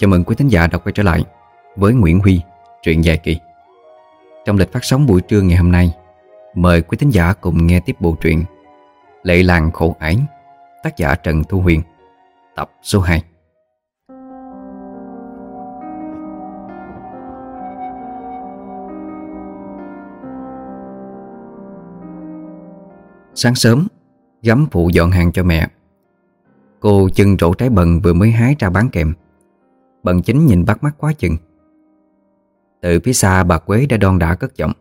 Chào mừng quý thính giả đã quay trở lại với Nguyễn Huy, truyện dài kỳ. Trong lịch phát sóng buổi trưa ngày hôm nay, mời quý thính giả cùng nghe tiếp bộ truyện Lệ làng khổ ải, tác giả Trần Thu Huyền, tập số 2. Sáng sớm, gắm phụ dọn hàng cho mẹ. Cô chân trổ trái bần vừa mới hái ra bán kèm. Bần chính nhìn bắt mắt quá chừng. Từ phía xa bà Quế đã đon đã cất giọng.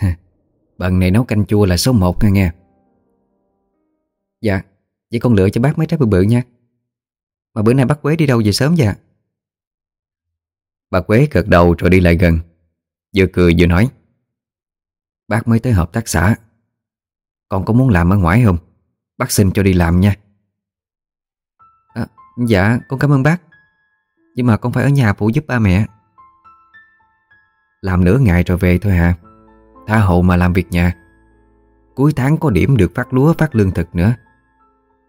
bần này nấu canh chua là số 1 nghe nghe. Dạ, vậy con lựa cho bác mấy trái bự bự nha. Mà bữa nay bác Quế đi đâu về sớm vậy? Bà Quế gật đầu rồi đi lại gần. Vừa cười vừa nói. Bác mới tới hợp tác xã con có muốn làm ở ngoài không? Bác xin cho đi làm nha à, Dạ con cảm ơn bác nhưng mà con phải ở nhà phụ giúp ba mẹ. Làm nửa ngày rồi về thôi hả? Tha hộ mà làm việc nhà. Cuối tháng có điểm được phát lúa, phát lương thực nữa.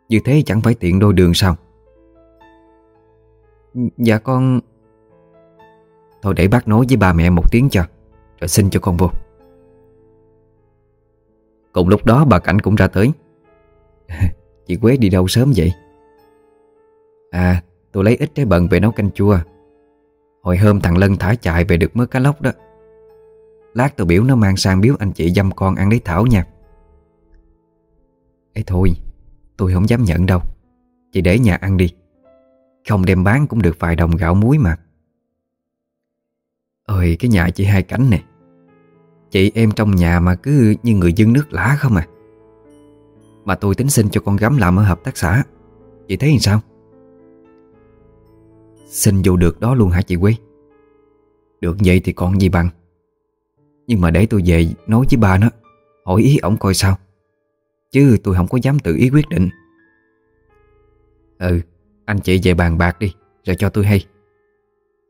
Như thế chẳng phải tiện đôi đường sao? Dạ con. Thôi để bác nói với ba mẹ một tiếng cho, Rồi xin cho con vô. Cùng lúc đó bà Cảnh cũng ra tới. Chị Quế đi đâu sớm vậy? À tôi lấy ít trái bần về nấu canh chua. Hồi hôm thằng Lân thả chạy về được mớ cá lóc đó. Lát tôi biểu nó mang sang biếu anh chị dăm con ăn lấy thảo nha. Ê thôi, Tôi không dám nhận đâu. Chị để nhà ăn đi. Không đem bán cũng được vài đồng gạo muối mà. Ôi, cái nhà chị hai cánh nè. Chị em trong nhà mà cứ như người dân nước lã không à. Mà tôi tính xin cho con gắm làm ở hợp tác xã. Chị thấy làm sao? Xin vô được đó luôn hả chị Quý Được vậy thì còn gì bằng. Nhưng mà để tôi về nói với ba nó, Hỏi ý ổng coi sao. Chứ tôi không có dám tự ý quyết định. Ừ Anh chị về bàn bạc đi, Rồi cho tôi hay.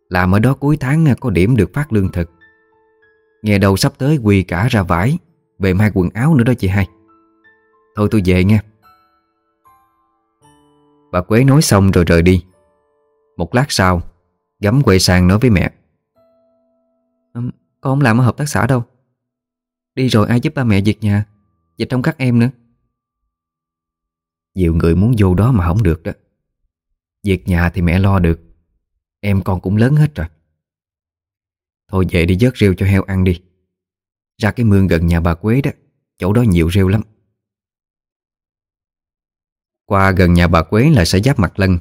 Làm ở đó cuối tháng à, có điểm được phát lương thực. Nghe đầu sắp tới quỳ cả ra vải, Về mai quần áo nữa đó chị hai. Thôi tôi về nghe. Bà Quế nói xong rồi rời đi. Một lát sau Gắm quay sang nói với mẹ. Con không làm ở hợp tác xã đâu. Đi rồi ai giúp ba mẹ việc nhà Và trong các em nữa. Nhiều người muốn vô đó mà không được đó. Việc nhà thì mẹ lo được. Em con cũng lớn hết rồi. Thôi về đi vớt rêu cho heo ăn đi. Ra cái mương gần nhà bà Quế đó Chỗ đó nhiều rêu lắm. Qua gần nhà bà Quế là sẽ giáp mặt lân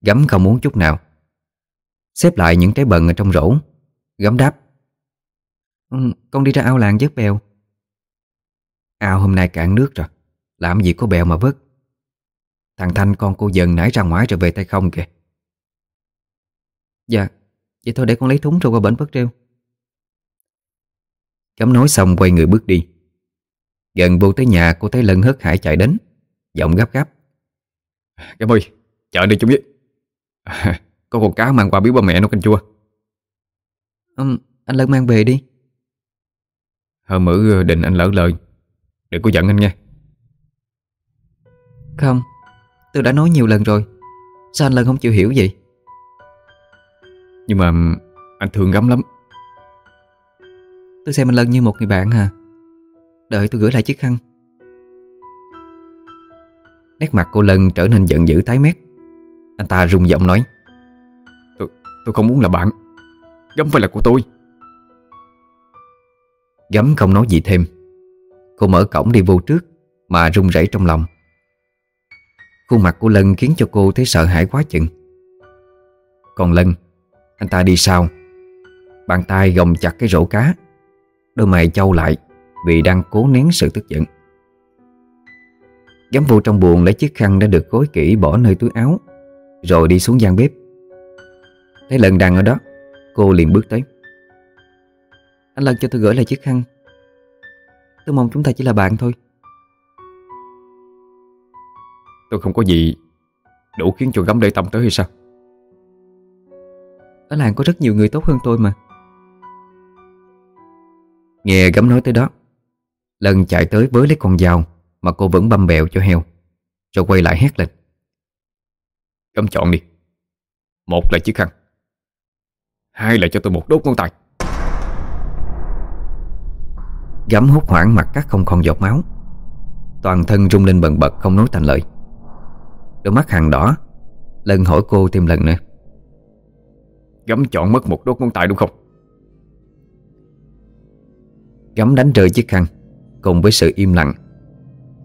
Gắm không muốn chút nào. Xếp lại những trái bần ở trong rổ. Gắm đáp ừ, Con đi ra ao làng vớt bèo. Ao hôm nay cạn nước rồi. Làm gì có bèo mà vớt. Thằng Thanh con cô dần nãy ra ngoài rồi về tay không kìa. Dạ Vậy thôi để con lấy thúng rồi qua bển vớt treo. Cấm nói xong quay người bước đi. Gần vô tới nhà cô thấy Lân hớt hải chạy đến. Giọng gấp gáp Cấm ơi, chờ đi chung với Có con cá mang qua biếu ba mẹ nấu canh chua. Um, Anh Lân mang về đi. Hờ mử định anh lỡ lời. Đừng có giận anh nha Không Tôi đã nói nhiều lần rồi. Sao anh Lân không chịu hiểu vậy? Nhưng mà anh thương gắm lắm. Tôi xem anh Lân như một người bạn à. Đợi tôi gửi lại chiếc khăn. Nét mặt cô Lân trở nên giận dữ tái mét Anh ta rung giọng nói. Tôi, tôi không muốn là bạn. Gấm phải là của tôi. Gấm không nói gì thêm. Cô mở cổng đi vô trước Mà run rẩy trong lòng. Khuôn mặt của Lân khiến cho cô thấy sợ hãi quá chừng. Còn Lân Anh ta đi sau. Bàn tay gồng chặt cái rổ cá. Đôi mày trâu lại Vì đang cố nén sự tức giận. Gắm vô trong buồng lấy chiếc khăn đã được gối kỹ bỏ nơi túi áo Rồi đi xuống gian bếp. Thấy lần đang ở đó Cô liền bước tới. Anh Lân cho tôi gửi lại chiếc khăn. Tôi mong chúng ta chỉ là bạn thôi. Tôi không có gì Đủ khiến cho gắm để tâm tới hay sao? Ở làng có rất nhiều người tốt hơn tôi mà. Nghe gấm nói tới đó Lần chạy tới với lấy con dao Mà cô vẫn băm bèo cho heo Rồi quay lại hét lên Gấm chọn đi. Một là chiếc khăn. Hai là cho tôi một đốt ngón tay. Gắm hốt hoảng mặt cắt không còn giọt máu. Toàn thân rung lên bần bật không nói thành lời. Đôi mắt hàng đỏ Lần hỏi cô thêm lần nữa. Gắm chọn mất một đốt ngón tay đúng không? Gắm đánh rơi chiếc khăn Cùng với sự im lặng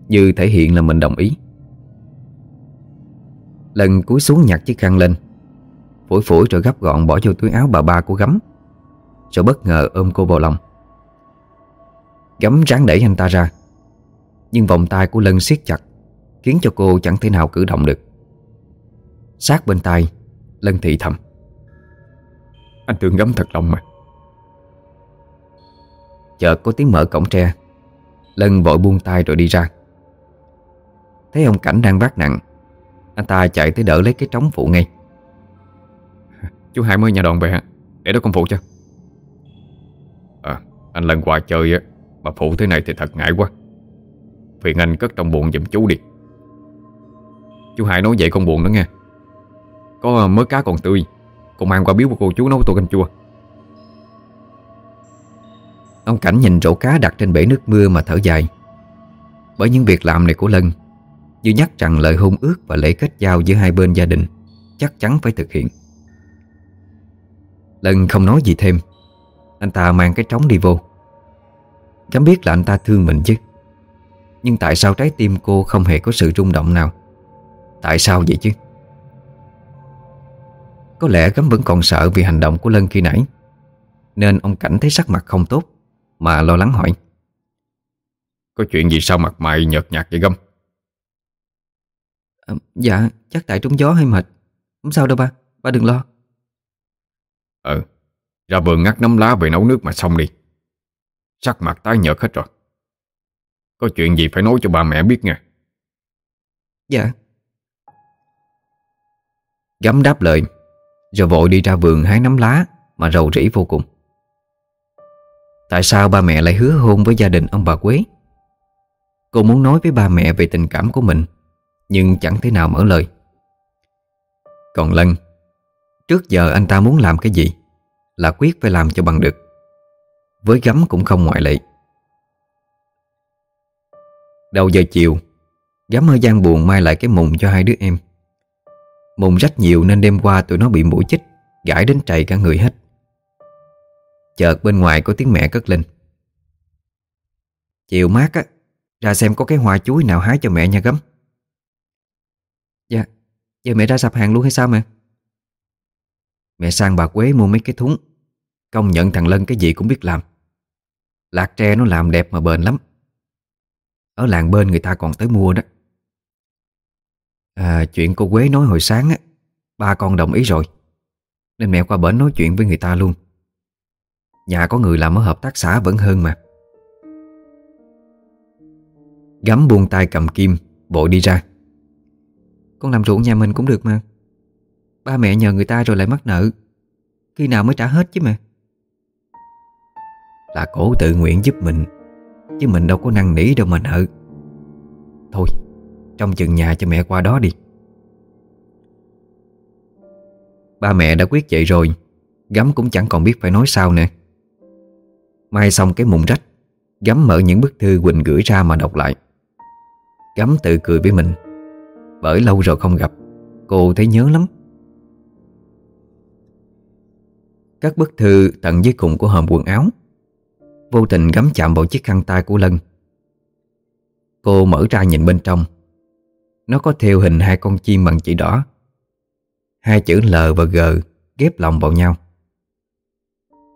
Như thể hiện là mình đồng ý Lần cúi xuống nhặt chiếc khăn lên. Phủi phủi rồi gấp gọn bỏ vô túi áo bà ba của gắm Rồi bất ngờ ôm cô vào lòng. Gắm ráng đẩy anh ta ra Nhưng vòng tay của Lân siết chặt Khiến cho cô chẳng thể nào cử động được. Sát bên tay Lân thị thầm. Anh thương gắm thật lòng mà. Chợt có tiếng mở cổng tre. Lân vội buông tay rồi đi ra. Thấy ông Cảnh đang vác nặng anh ta chạy tới đỡ lấy cái trống phụ ngay. Chú Hai mới nhà đoàn về Để đó con phụ cho. À anh lần qua chơi á, Mà phụ thế này thì thật ngại quá. Phiền anh cất trong buồn giùm chú đi. Chú Hai nói vậy con buồn đó nghe. Có mớ cá còn tươi Con mang qua biếu của cô chú nấu tô canh chua. Ông Cảnh nhìn rổ cá đặt trên bể nước mưa mà thở dài. Bởi những việc làm này của Lân như nhắc rằng lời hôn ước và lễ kết giao giữa hai bên gia đình Chắc chắn phải thực hiện. Lân không nói gì thêm, Anh ta mang cái trống đi vô. Chấm biết là anh ta thương mình chứ. Nhưng tại sao trái tim cô không hề có sự rung động nào? Tại sao vậy chứ? Có lẽ gấm vẫn còn sợ vì hành động của Lân khi nãy, Nên ông Cảnh thấy sắc mặt không tốt Mà lo lắng hỏi. Có chuyện gì sao mặt mày nhợt nhạt vậy gâm à, Dạ chắc tại trúng gió hay mệt. Không sao đâu ba Ba đừng lo. Ừ Ra vườn ngắt nấm lá về nấu nước mà xong đi. Sắc mặt tái nhợt hết rồi. Có chuyện gì phải nói cho ba mẹ biết nha Dạ. Gắm đáp lời Rồi vội đi ra vườn hái nấm lá Mà rầu rĩ vô cùng. Tại sao ba mẹ lại hứa hôn với gia đình ông bà Quế? Cô muốn nói với ba mẹ về tình cảm của mình nhưng chẳng thể nào mở lời. Còn Lân, Trước giờ anh ta muốn làm cái gì Là quyết phải làm cho bằng được. Với gắm cũng không ngoại lệ. Đầu giờ chiều Gắm ở gian buồn mai lại cái mùng cho hai đứa em. Mùng rách nhiều nên đêm qua tụi nó bị mũi chích, Gãi đến chảy cả người hết. Chợt bên ngoài có tiếng mẹ cất lên. Chiều mát á, Ra xem có cái hoa chuối nào hái cho mẹ nha gấm. Dạ Giờ mẹ ra sạp hàng luôn hay sao mẹ? Mẹ sang bà Quế mua mấy cái thúng. Công nhận thằng Lân cái gì cũng biết làm. Lạc tre nó làm đẹp mà bền lắm. Ở làng bên người ta còn tới mua đó. À chuyện cô Quế nói hồi sáng á, Ba con đồng ý rồi. Nên mẹ qua bển nói chuyện với người ta luôn. Nhà có người làm ở hợp tác xã vẫn hơn mà. Gắm buông tay cầm kim Bộ đi ra. Con làm ruộng nhà mình cũng được mà. Ba mẹ nhờ người ta rồi lại mắc nợ. Khi nào mới trả hết chứ mẹ Là cổ tự nguyện giúp mình, Chứ mình đâu có năng nỉ đâu mà nợ. Thôi Trong chừng nhà cho mẹ qua đó đi. Ba mẹ đã quyết vậy rồi Gắm cũng chẳng còn biết phải nói sao nữa. Mai xong cái mụn rách Gắm mở những bức thư Quỳnh gửi ra mà đọc lại. Gắm tự cười với mình. Bởi lâu rồi không gặp. Cô thấy nhớ lắm. Các bức thư tận dưới cùng của hòm quần áo. Vô tình gắm chạm vào chiếc khăn tay của Lân. Cô mở ra nhìn bên trong. Nó có theo hình hai con chim bằng chỉ đỏ. Hai chữ L và G ghép lòng vào nhau.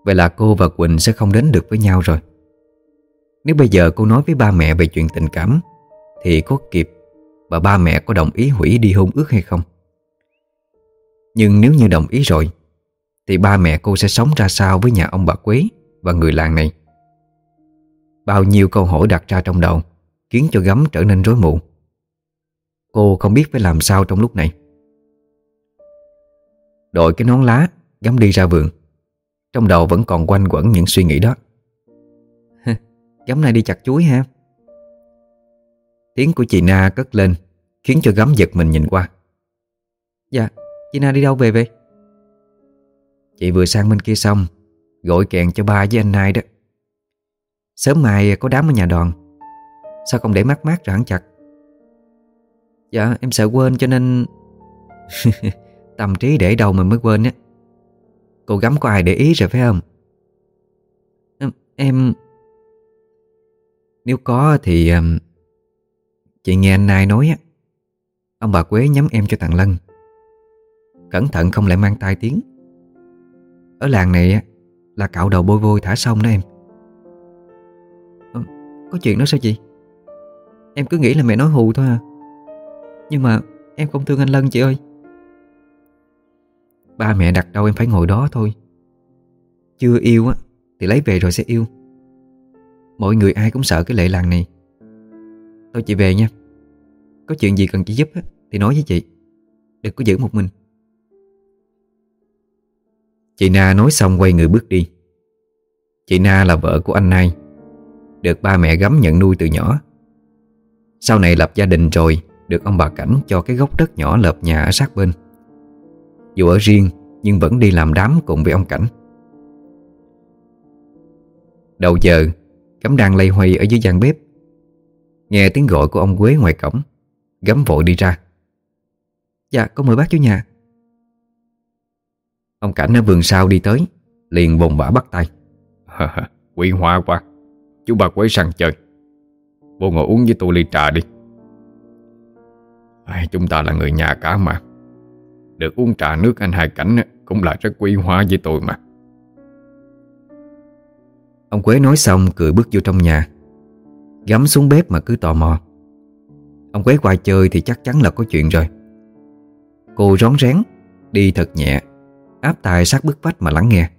Vậy là cô và Quỳnh sẽ không đến được với nhau rồi. Nếu bây giờ cô nói với ba mẹ về chuyện tình cảm, Thì có kịp và ba mẹ có đồng ý hủy đi hôn ước hay không? Nhưng nếu như đồng ý rồi, Thì ba mẹ cô sẽ sống ra sao với nhà ông bà Quế Và người làng này? Bao nhiêu câu hỏi đặt ra trong đầu Khiến cho gấm trở nên rối mù. Cô không biết phải làm sao trong lúc này. Đội cái nón lá Gắm đi ra vườn. Trong đầu vẫn còn quanh quẩn những suy nghĩ đó. Gắm này đi chặt chuối ha. Tiếng của chị Na cất lên Khiến cho gắm giật mình nhìn qua. Dạ Chị Na đi đâu về vậy? Chị vừa sang bên kia xong Gọi kèn cho ba với anh hai đó. Sớm mai có đám ở nhà đoàn. Sao không để mát mát rồi hắn chặt? Dạ em sợ quên cho nên Tâm trí để đâu mà mới quên á. Cô gắm có ai để ý rồi phải không? Em, em... Nếu có thì um, Chị nghe anh Nai nói á Ông bà Quế nhắm em cho thằng Lân. Cẩn thận không lại mang tai tiếng. Ở làng này á Là cạo đầu bôi vôi thả sông đó em. À, Có chuyện đó sao chị? Em cứ nghĩ là mẹ nói hù thôi à. Nhưng mà em không thương anh Lân chị ơi. Ba mẹ đặt đâu em phải ngồi đó thôi. Chưa yêu á Thì lấy về rồi sẽ yêu. Mọi người ai cũng sợ cái lệ làng này. Thôi chị về nha. Có chuyện gì cần chị giúp Thì nói với chị. Đừng có giữ một mình. Chị Na nói xong quay người bước đi. Chị Na là vợ của anh Nai, Được ba mẹ gắm nhận nuôi từ nhỏ. Sau này lập gia đình rồi, Được ông bà Cảnh cho cái gốc đất nhỏ lợp nhà ở sát bên. Dù ở riêng, Nhưng vẫn đi làm đám cùng với ông Cảnh. Đầu giờ Cấm đang lây hoay ở dưới gian bếp. Nghe tiếng gọi của ông Quế ngoài cổng Gấm vội đi ra. Dạ con mời bác chú nhà. Ông Cảnh ở vườn sau đi tới Liền bồn bả bắt tay. Quỷ hoa quá. Chú bà Quế sang chơi. Vô ngồi uống với tôi ly trà đi. À, Chúng ta là người nhà cả mà. Được uống trà nước anh Hai Cảnh Cũng là rất quý hóa với tôi mà. Ông Quế nói xong cười bước vô trong nhà Gắm xuống bếp mà cứ tò mò. Ông quét qua chơi thì chắc chắn là có chuyện rồi. Cô rón rén, Đi thật nhẹ, Áp tài sát bức vách mà lắng nghe.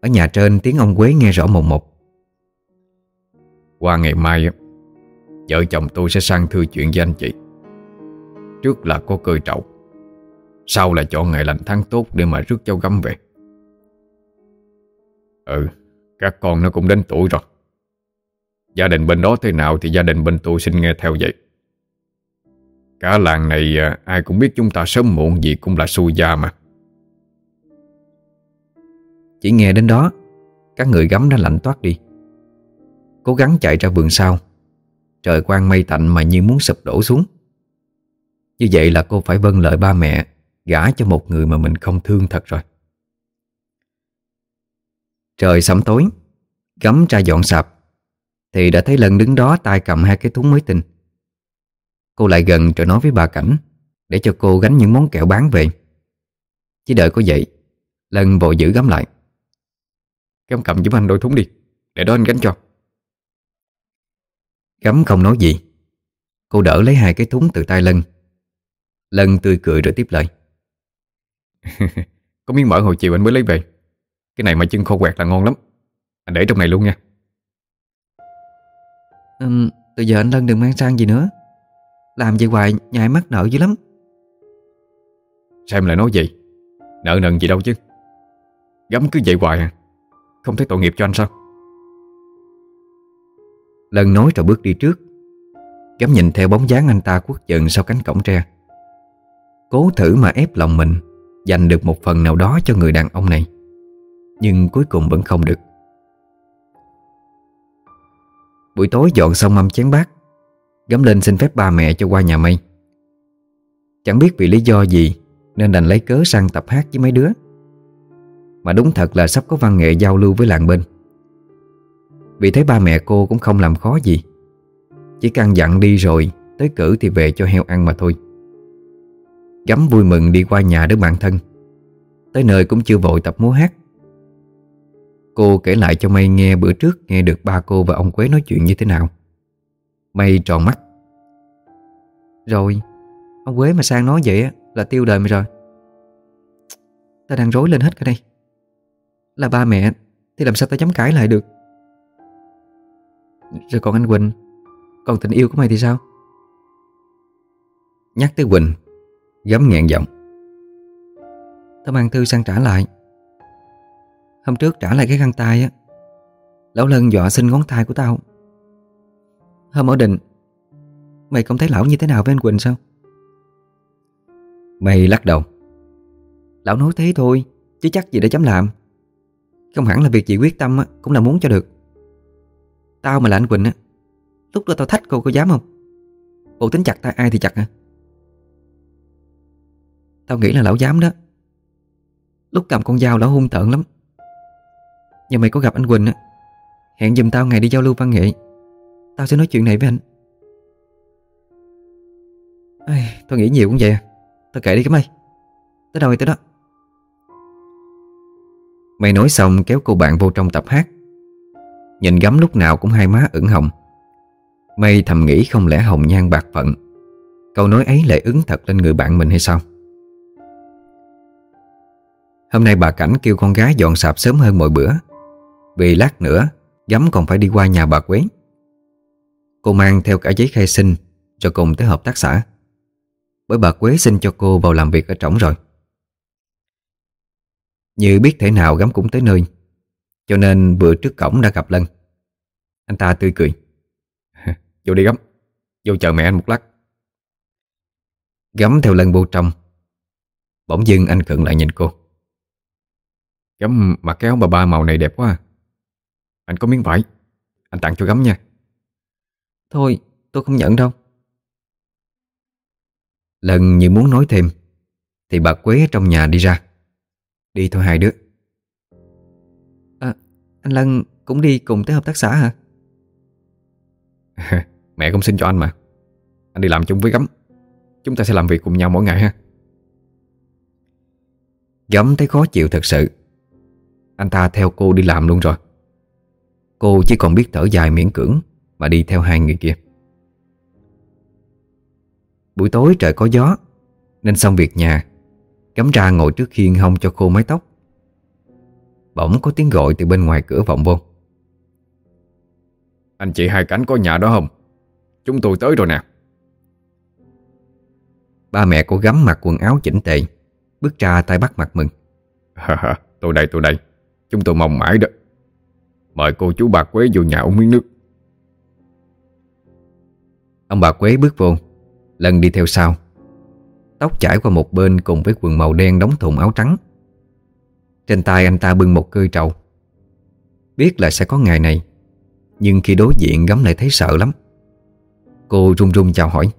Ở nhà trên tiếng ông Quế nghe rõ mồm một. Qua ngày mai, Vợ chồng tôi sẽ sang thư chuyện với anh chị. Trước là có cơi trậu, Sau là chọn ngày lành tháng tốt Để mà rước cháu gắm về. Ừ Các con nó cũng đến tuổi rồi. Gia đình bên đó thế nào Thì gia đình bên tôi xin nghe theo vậy. Cả làng này à, Ai cũng biết chúng ta sớm muộn gì Cũng là xui gia mà. Chỉ nghe đến đó, Các người gắm đã lạnh toát đi. Cố gắng chạy ra vườn sau. Trời quang mây tạnh mà như muốn sụp đổ xuống. Như vậy là cô phải vâng lời ba mẹ, Gả cho một người mà mình không thương thật rồi. Trời sẩm tối Gắm ra dọn sạp. Thì đã thấy lần đứng đó tay cầm hai cái thúng mới tinh. Cô lại gần rồi nói với bà Cảnh, Để cho cô gánh những món kẹo bán về. Chỉ đợi có vậy, lân vội giữ gắm lại. Gắm cầm giúp anh đôi thúng đi, Để đó anh gánh cho. Gắm không nói gì. Cô đỡ lấy hai cái thúng từ tay Lân. Lân tươi cười rồi tiếp lời. Có miếng mỡ hồi chiều anh mới lấy về. Cái này mà chân khô quẹt là ngon lắm. Anh để trong này luôn nha ừ, Từ giờ anh Lân đừng mang sang gì nữa. Làm vậy hoài nhại mắc nợ dữ lắm. Sao em lại nói gì Nợ nần gì đâu chứ. Gắm cứ vậy hoài à Không thấy tội nghiệp cho anh sao? Lân nói rồi bước đi trước. Gắm nhìn theo bóng dáng anh ta quất dần sau cánh cổng tre. Cố thử mà ép lòng mình Dành được một phần nào đó cho người đàn ông này. Nhưng cuối cùng vẫn không được Buổi tối dọn xong mâm chén bát Gắm lên xin phép ba mẹ cho qua nhà mây. Chẳng biết vì lý do gì Nên đành lấy cớ sang tập hát với mấy đứa. Mà đúng thật là sắp có văn nghệ giao lưu với làng bên. Vì thấy ba mẹ cô cũng không làm khó gì, Chỉ căn dặn đi rồi Tới cử thì về cho heo ăn mà thôi. Gắm vui mừng đi qua nhà đứa bạn thân, Tới nơi cũng chưa vội tập múa hát. Cô kể lại cho Mây nghe bữa trước Nghe được ba cô và ông Quế nói chuyện như thế nào. Mây tròn mắt. Rồi Ông Quế mà sang nói vậy là tiêu đời mày rồi. Ta đang rối lên hết cả đây. Là ba mẹ Thì làm sao ta dám cãi lại được? Rồi còn anh Quỳnh Còn tình yêu của mày thì sao? Nhắc tới Quỳnh Gấm nghẹn giọng. Tao mang thư sang trả lại Hôm trước trả lại cái khăn tay á. Lão Lân dọa xin ngón tay của tao. Hôm ở định Mày không thấy lão như thế nào với anh Quỳnh sao? Mày lắc đầu. Lão nói thế thôi Chứ chắc gì để dám làm. Không hẳn là việc chị quyết tâm Cũng là muốn cho được. Tao mà là anh Quỳnh á Lúc đó tao thách cô có dám không? Cô tính chặt tay ai thì chặt hả? Tao nghĩ là lão dám đó. Lúc cầm con dao lão hung tợn lắm Nhà mày có gặp anh Quỳnh á. Hẹn giùm tao ngày đi giao lưu văn nghệ. Tao sẽ nói chuyện này với anh. Ai, Tao nghĩ nhiều cũng vậy à. Tao kể đi cái mày. Tới đâu thì tới đó. Mày nói xong kéo cô bạn vô trong tập hát. Nhìn gắm lúc nào cũng hai má ửng hồng. Mây thầm nghĩ không lẽ hồng nhan bạc phận. Câu nói ấy lại ứng thật lên người bạn mình hay sao? Hôm nay bà Cảnh kêu con gái dọn sạp sớm hơn mọi bữa. Vì lát nữa Gắm còn phải đi qua nhà bà Quế. Cô mang theo cả giấy khai sinh Rồi cùng tới hợp tác xã. Bởi bà Quế xin cho cô vào làm việc ở trỏng rồi. Như biết thể nào Gắm cũng tới nơi, Cho nên vừa trước cổng đã gặp Lân. Anh ta tươi cười. Vô đi Gắm Vô chờ mẹ anh một lát. Gắm theo Lân vô trong. Bỗng dưng anh khựng lại nhìn cô. Gắm mặc cái áo bà ba màu này đẹp quá à. Anh có miếng vải. Anh tặng cho Gắm nha. Thôi tôi không nhận đâu. Lần như muốn nói thêm Thì bà Quế trong nhà đi ra. Đi thôi hai đứa. À, Anh Lân cũng đi cùng tới hợp tác xã hả? Mẹ cũng xin cho anh mà. Anh đi làm chung với Gắm Chúng ta sẽ làm việc cùng nhau mỗi ngày ha. Gắm thấy khó chịu thật sự. Anh ta theo cô đi làm luôn rồi Cô chỉ còn biết thở dài miễn cưỡng Mà đi theo hai người kia. Buổi tối trời có gió Nên xong việc nhà Gắm ra ngồi trước khiên hông cho khô mái tóc. Bỗng có tiếng gọi từ bên ngoài cửa vọng vô. Anh chị hai cánh có nhà đó không? Chúng tôi tới rồi nè. Ba mẹ cô gắm mặc quần áo chỉnh tề Bước ra tay bắt mặt mừng. Tôi đây tôi đây. Chúng tôi mong mãi đó Mời cô chú bà Quế vô nhà uống miếng nước. Ông bà Quế bước vô Lần đi theo sau. Tóc chải qua một bên cùng với quần màu đen đóng thùng áo trắng. Trên tay anh ta bưng một cơi trầu. Biết là sẽ có ngày này Nhưng khi đối diện gắm lại thấy sợ lắm. Cô run run chào hỏi.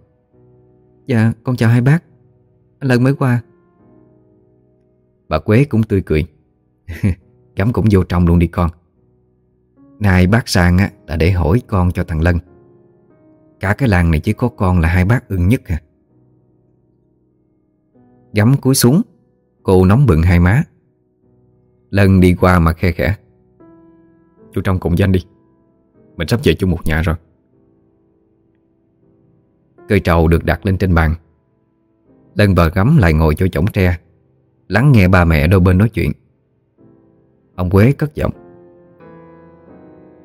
Dạ con chào hai bác. Anh Lân mới qua. Bà Quế cũng tươi cười. Gắm cũng vô trong luôn đi con Nay bác sang á, là để hỏi con cho thằng Lân. Cả cái làng này chỉ có con là hai bác ưng nhất à. Gắm cúi xuống Cô nóng bừng hai má. Lân đi qua mà khe khẽ. Chú trong cùng danh đi. Mình sắp về chung một nhà rồi. Cây trầu được đặt lên trên bàn. Lân bờ gắm lại ngồi cho chổng tre Lắng nghe ba mẹ đôi bên nói chuyện. Ông Quế cất giọng.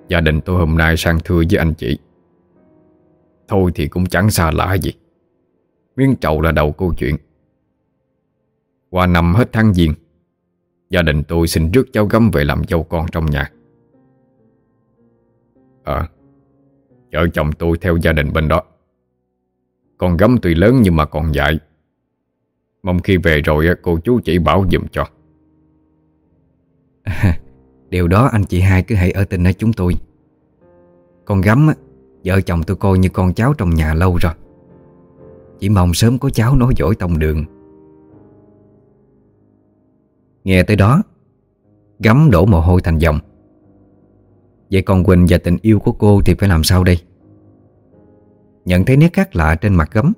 Gia đình tôi hôm nay sang thưa với anh chị. Thôi thì cũng chẳng xa lạ gì. Miếng trầu là đầu câu chuyện. Qua năm hết tháng giêng, Gia đình tôi xin rước cháu gấm về làm dâu con trong nhà. Ờ Vợ chồng tôi theo gia đình bên đó. Con gấm tuy lớn nhưng mà còn dại. Mong khi về rồi cô chú chỉ bảo dùm cho. Điều đó anh chị hai cứ hãy ở tình ở chúng tôi. Con gắm á, Vợ chồng tôi coi như con cháu trong nhà lâu rồi. Chỉ mong sớm có cháu nói dỗi tông đường. Nghe tới đó Gắm đổ mồ hôi thành dòng Vậy còn Quỳnh và tình yêu của cô thì phải làm sao đây? Nhận thấy nét khác lạ trên mặt gấm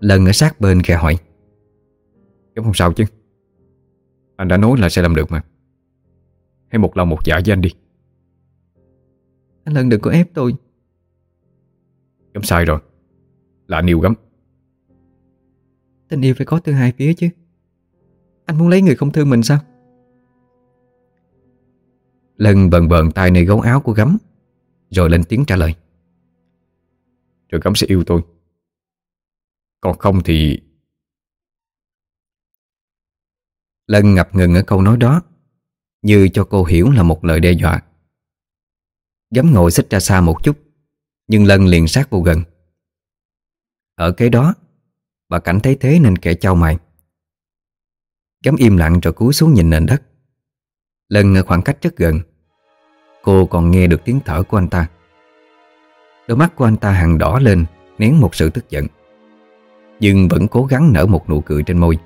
Lần ở sát bên khe hỏi. Gấm không sao chứ? Anh đã nói là sẽ làm được mà. Hay một lòng một dạ với anh đi. Anh Lân đừng có ép tôi. Gấm sai rồi. Là anh yêu gấm. Tình yêu phải có từ hai phía chứ. Anh muốn lấy người không thương mình sao? Lân bần bần tay nơi gấu áo của gấm Rồi lên tiếng trả lời. Rồi gấm sẽ yêu tôi. Còn không thì Lân ngập ngừng ở câu nói đó như cho cô hiểu là một lời đe dọa. Gấm ngồi xích ra xa một chút, Nhưng Lân liền sát vô gần. Ở cái đó, Bà Cảnh thấy thế nên kẻ trao mày. Gắm im lặng rồi cúi xuống nhìn nền đất. Lân ở khoảng cách rất gần. Cô còn nghe được tiếng thở của anh ta. Đôi mắt của anh ta hằn đỏ lên, Nén một sự tức giận. Nhưng vẫn cố gắng nở một nụ cười trên môi.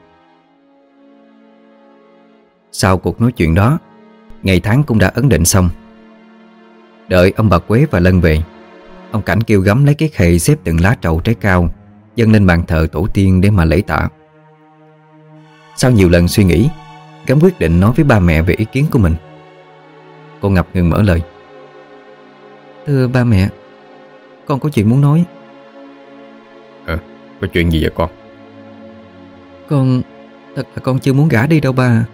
Sau cuộc nói chuyện đó Ngày tháng cũng đã ấn định xong. Đợi ông bà Quế và Lân về Ông Cảnh kêu gắm lấy cái khệ xếp từng lá trầu trái cao Dâng lên bàn thờ tổ tiên để mà lễ tạ. Sau nhiều lần suy nghĩ Gắm quyết định nói với ba mẹ về ý kiến của mình. Cô ngập ngừng mở lời. Thưa ba mẹ Con có chuyện muốn nói. Ờ, có chuyện gì vậy con? Con Thật là con chưa muốn gả đi đâu ba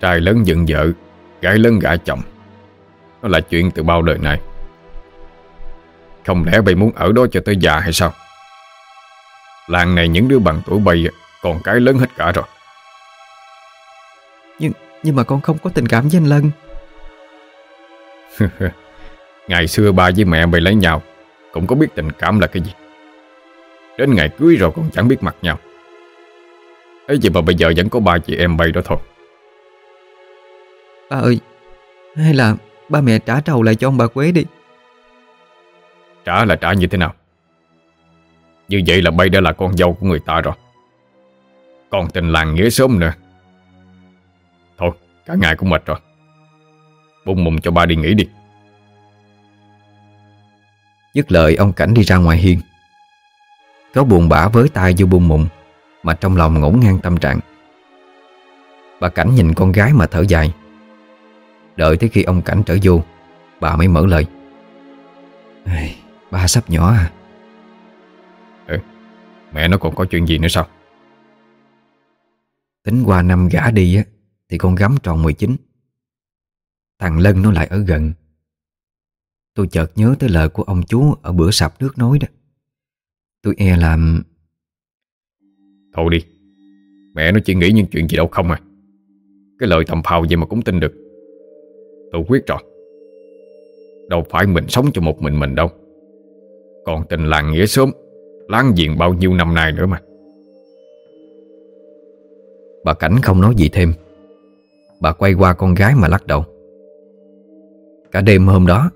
Trai lớn dựng vợ Gái lớn gả chồng. Nó là chuyện từ bao đời này Không lẽ bay muốn ở đó cho tới già hay sao? Làng này những đứa bằng tuổi bay Còn cái lớn hết cả rồi. Nhưng nhưng mà con không có tình cảm với anh Lân. Ngày xưa ba với mẹ bay lấy nhau Cũng có biết tình cảm là cái gì. Đến ngày cưới rồi còn chẳng biết mặt nhau. Ấy vậy mà bây giờ vẫn có ba chị em bay đó thôi Ba ơi Hay là ba mẹ trả trầu lại cho ông bà Quế đi. Trả là trả như thế nào? Như vậy là bay đã là con dâu của người ta rồi. Còn tình làng nghĩa sớm nữa. Thôi cả ngày cũng mệt rồi. Bung mùng cho ba đi nghỉ đi. Dứt lời ông Cảnh đi ra ngoài hiên. Có buồn bã với tay vô bung mụn Mà trong lòng ngổn ngang tâm trạng. Bà Cảnh nhìn con gái mà thở dài Đợi tới khi ông Cảnh trở vô Bà mới mở lời. "Ây, Ba sắp nhỏ à? Mẹ nó còn có chuyện gì nữa sao? Tính qua năm gã đi á Thì con gắm tròn 19 Thằng Lân nó lại ở gần. Tôi chợt nhớ tới lời của ông chú Ở bữa sạp nước nói đó. Tôi e làm Thôi đi Mẹ nó chỉ nghĩ những chuyện gì đâu không à. Cái lời tầm phào vậy mà cũng tin được Tôi quyết rồi. Đâu phải mình sống cho một mình mình đâu. Còn tình làng nghĩa sớm, Láng giềng bao nhiêu năm nay nữa mà. Bà Cảnh không nói gì thêm. Bà quay qua con gái mà lắc đầu. Cả đêm hôm đó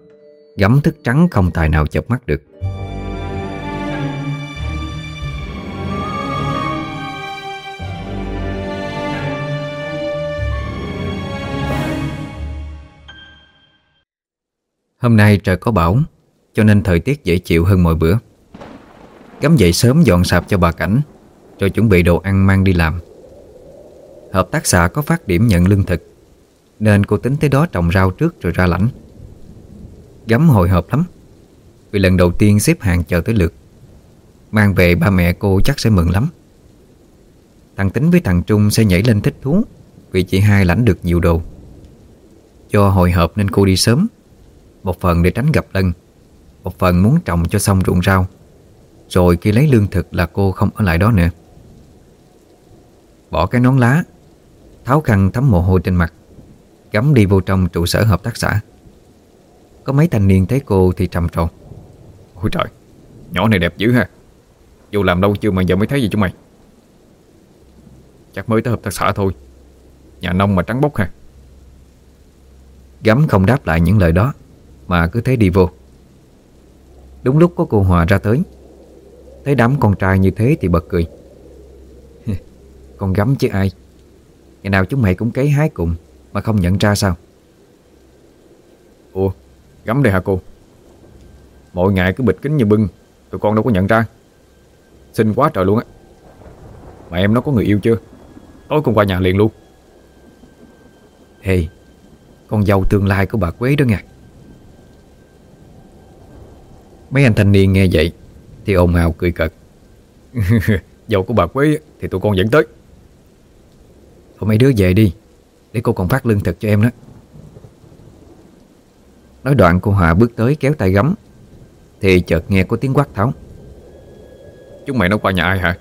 Gắm thức trắng không tài nào chập mắt được. Hôm nay trời có bão, Cho nên thời tiết dễ chịu hơn mọi bữa. Cắm dậy sớm dọn sạp cho bà Cảnh, Rồi chuẩn bị đồ ăn mang đi làm. Hợp tác xã có phát điểm nhận lương thực, Nên cô tính tới đó trồng rau trước rồi ra lãnh. Gắm hồi hộp lắm, Vì lần đầu tiên xếp hàng chờ tới lượt. Mang về ba mẹ cô chắc sẽ mừng lắm. Thằng Tính với thằng Trung sẽ nhảy lên thích thú, Vì chị hai lãnh được nhiều đồ. Do hồi hộp nên cô đi sớm. Một phần để tránh gặp Lân Một phần muốn trồng cho xong ruộng rau. Rồi khi lấy lương thực là cô không ở lại đó nữa. Bỏ cái nón lá Tháo khăn thấm mồ hôi trên mặt Gắm đi vô trong trụ sở hợp tác xã. Có mấy thanh niên thấy cô thì trầm trồ. Ôi trời Nhỏ này đẹp dữ ha. Dù làm lâu chưa mà giờ mới thấy gì chúng mày. Chắc mới tới hợp tác xã thôi. Nhà nông mà trắng bóc ha. Gắm không đáp lại những lời đó Mà cứ thế đi vô. Đúng lúc có cô Hòa ra tới Thấy đám con trai như thế thì bật cười. Con gắm chứ ai. Ngày nào chúng mày cũng cấy hái cùng Mà không nhận ra sao? Ủa Gắm đây hả cô? Mỗi ngày cứ bịch kính như bưng Tụi con đâu có nhận ra. Xinh quá trời luôn á. Mà em nó có người yêu chưa? Tối con qua nhà liền luôn. Hey Con dâu tương lai của bà Quế đó nha Mấy anh thanh niên nghe vậy Thì ồn ào cười cợt. Dâu của bà Quế thì tụi con dẫn tới. Thôi mấy đứa về đi Để cô còn phát lương thực cho em đó. Nói đoạn cô Hòa bước tới kéo tay gắm Thì chợt nghe có tiếng quát tháo. Chúng mày nó qua nhà ai hả?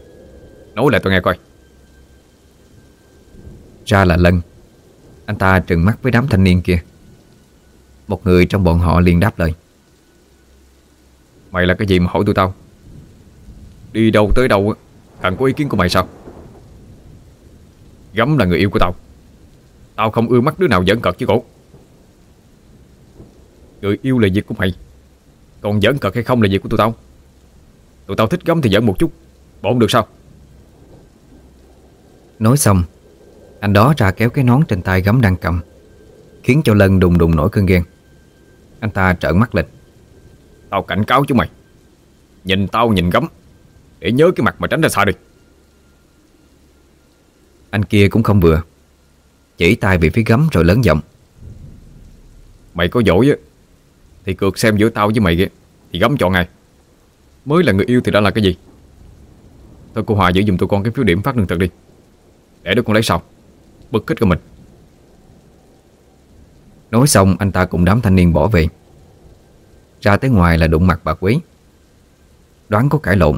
Nói lại tôi nghe coi. Ra là Lân Anh ta trừng mắt với đám thanh niên kia. Một người trong bọn họ liền đáp lời Mày là cái gì mà hỏi tụi tao? Đi đâu tới đâu cần có ý kiến của mày sao? Gấm là người yêu của tao. Tao không ưa mắt đứa nào giỡn cợt chứ cổ. Người yêu là việc của mày. Còn giỡn cợt hay không là việc của tụi tao? Tụi tao thích gấm thì giỡn một chút. Bộ không được sao? Nói xong, Anh đó ra kéo cái nón trên tay gấm đang cầm, Khiến cho Lân đùng đùng nổi cơn ghen. Anh ta trợn mắt lịch Tao cảnh cáo chúng mày. Nhìn tao nhìn gấm Để nhớ cái mặt mà tránh ra xa đi. Anh kia cũng không vừa. Chỉ tay về phía gấm rồi lớn giọng. Mày có giỏi á Thì cược xem giữa tao với mày kia Thì gấm chọn ai? Mới là người yêu thì đã là cái gì? Thôi cô Hòa giữ dùm tụi con cái phiếu điểm phát lương thực đi Để đứa con lấy sau. Bực kích của mình. Nói xong anh ta cùng đám thanh niên bỏ về ra tới ngoài là đụng mặt bà quý. Đoán có cãi lộn.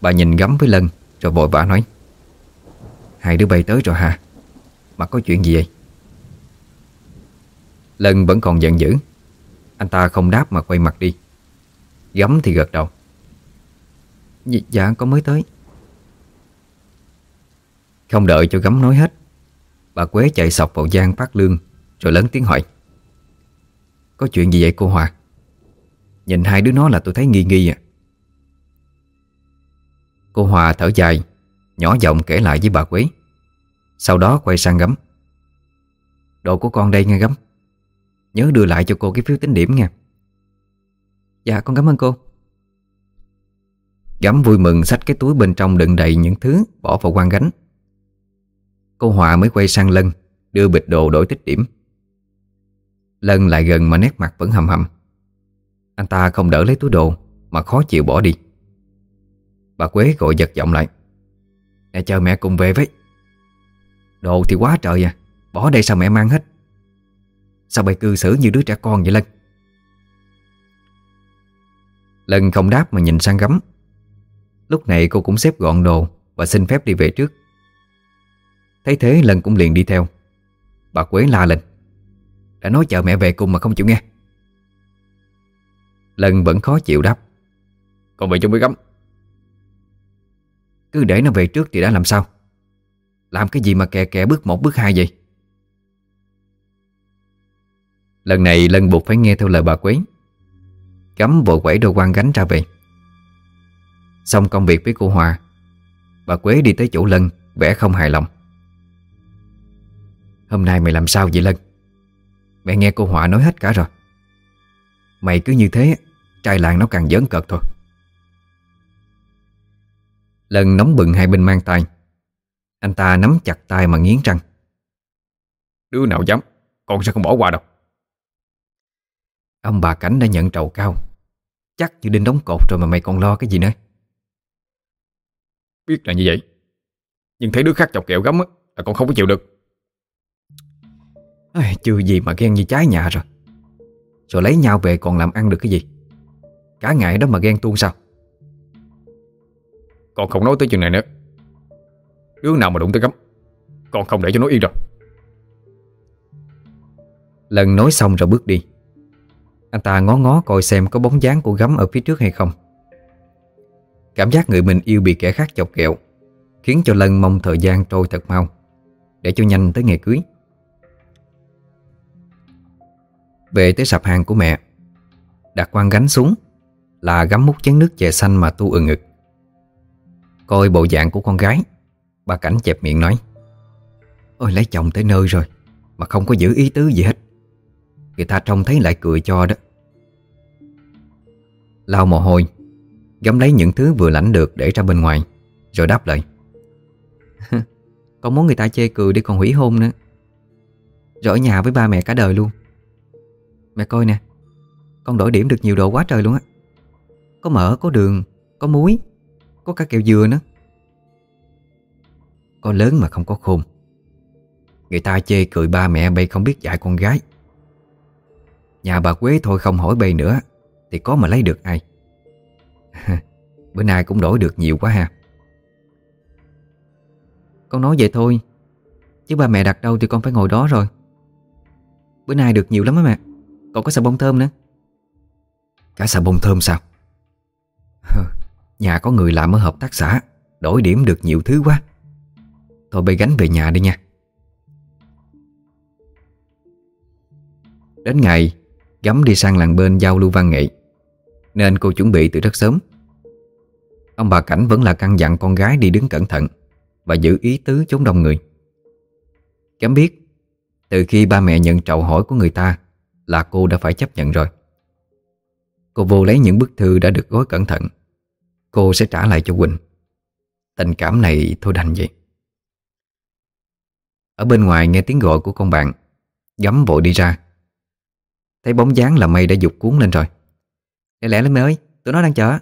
Bà nhìn gắm với Lân Rồi vội vã nói. Hai đứa bay tới rồi hả? Mà có chuyện gì vậy? Lân vẫn còn giận dữ. Anh ta không đáp mà quay mặt đi. Gắm thì gật đầu. Dạ, dạ có mới tới. Không đợi cho gắm nói hết Bà Quế chạy sọc vào gian phát lương Rồi lớn tiếng hỏi. Có chuyện gì vậy cô Hòa? Nhìn hai đứa nó là tôi thấy nghi nghi à. Cô Hòa thở dài, Nhỏ giọng kể lại với bà Quế. Sau đó quay sang gấm. Đồ của con đây nghe gấm. Nhớ đưa lại cho cô cái phiếu tính điểm nha Dạ con cảm ơn cô. Gắm vui mừng xách cái túi bên trong đựng đầy những thứ, Bỏ vào quan gánh. Cô Hòa mới quay sang Lân, Đưa bịch đồ đổi tích điểm. Lân lại gần mà nét mặt vẫn hầm hầm. Anh ta không đỡ lấy túi đồ Mà khó chịu bỏ đi. Bà Quế gọi giật giọng lại. Nè chờ mẹ cùng về với. Đồ thì quá trời à Bỏ đây sao mẹ mang hết? Sao bày cư xử như đứa trẻ con vậy Lân? Lân không đáp mà nhìn sang gấm. Lúc này cô cũng xếp gọn đồ Và xin phép đi về trước. Thấy thế Lân cũng liền đi theo. Bà Quế la lên. Đã nói chờ mẹ về cùng mà không chịu nghe. Lân vẫn khó chịu đáp. Còn về chung với gấm. Cứ để nó về trước thì đã làm sao? Làm cái gì mà kè kè bước một, bước hai vậy? Lần này Lân buộc phải nghe theo lời bà Quế. Cấm vội quẩy đôi quan gánh ra về. Xong công việc với cô Hòa, Bà Quế đi tới chỗ Lân, vẻ không hài lòng. Hôm nay mày làm sao vậy Lân? Mẹ nghe cô Hòa nói hết cả rồi. Mày cứ như thế Trai làng nó càng giỡn cợt thôi. Lân nóng bừng hai bên mang tay Anh ta nắm chặt tay mà nghiến răng. Đứa nào dám Con sẽ không bỏ qua đâu. Ông bà Cảnh đã nhận trầu cao Chắc như đinh đóng cột rồi mà mày còn lo cái gì nữa. Biết là như vậy Nhưng thấy đứa khác chọc kẹo gấm á Là con không có chịu được. Ai, Chưa gì mà ghen như trái nhà rồi. Rồi lấy nhau về còn làm ăn được cái gì Cả ngày đó mà ghen tuôn sao? Con không nói tới chuyện này nữa. Đứa nào mà đụng tới gấm Con không để cho nó yên rồi. Lần nói xong rồi bước đi. Anh ta ngó ngó coi xem có bóng dáng của gấm ở phía trước hay không. Cảm giác người mình yêu bị kẻ khác chọc kẹo Khiến cho Lân mong thời gian trôi thật mau, Để cho nhanh tới ngày cưới. Về tới sạp hàng của mẹ, Đặt quan gánh xuống là gắm múc chén nước chè xanh mà tu ừ ngực. Coi bộ dạng của con gái, Bà Cảnh chẹp miệng nói, Ôi, lấy chồng tới nơi rồi Mà không có giữ ý tứ gì hết. Người ta trông thấy lại cười cho đó. Lau mồ hôi, Gắm lấy những thứ vừa lãnh được để ra bên ngoài, Rồi đáp lại Con muốn người ta chê cười để còn hủy hôn nữa. Rồi ở nhà với ba mẹ cả đời luôn. Mẹ coi nè, Con đổi điểm được nhiều đồ quá trời luôn á. Có mỡ, có đường, có muối Có cả kẹo dừa nữa. Con lớn mà không có khôn. Người ta chê cười ba mẹ bay không biết dạy con gái. Nhà bà Quế thôi không hỏi bay nữa Thì có mà lấy được ai? Bữa nay cũng đổi được nhiều quá ha. Con nói vậy thôi Chứ ba mẹ đặt đâu thì con phải ngồi đó rồi. Bữa nay được nhiều lắm á mẹ Còn có xà bông thơm nữa. Cả xà bông thơm sao? Nhà có người làm ở hợp tác xã, Đổi điểm được nhiều thứ quá. Thôi bây gánh về nhà đi nha. Đến ngày Gắm đi sang làng bên giao lưu văn nghệ, Nên cô chuẩn bị từ rất sớm. Ông bà Cảnh vẫn là căn dặn con gái đi đứng cẩn thận Và giữ ý tứ chống đông người. Gắm biết, Từ khi ba mẹ nhận trậu hỏi của người ta Là cô đã phải chấp nhận rồi. Cô vô lấy những bức thư đã được gói cẩn thận. Cô sẽ trả lại cho Quỳnh. Tình cảm này thôi đành vậy. Ở bên ngoài nghe tiếng gọi của con bạn Gắm vội đi ra. Thấy bóng dáng là mây đã dục cuốn lên rồi. Lẹ lẹ lên mày ơi, Tụi nó đang chờ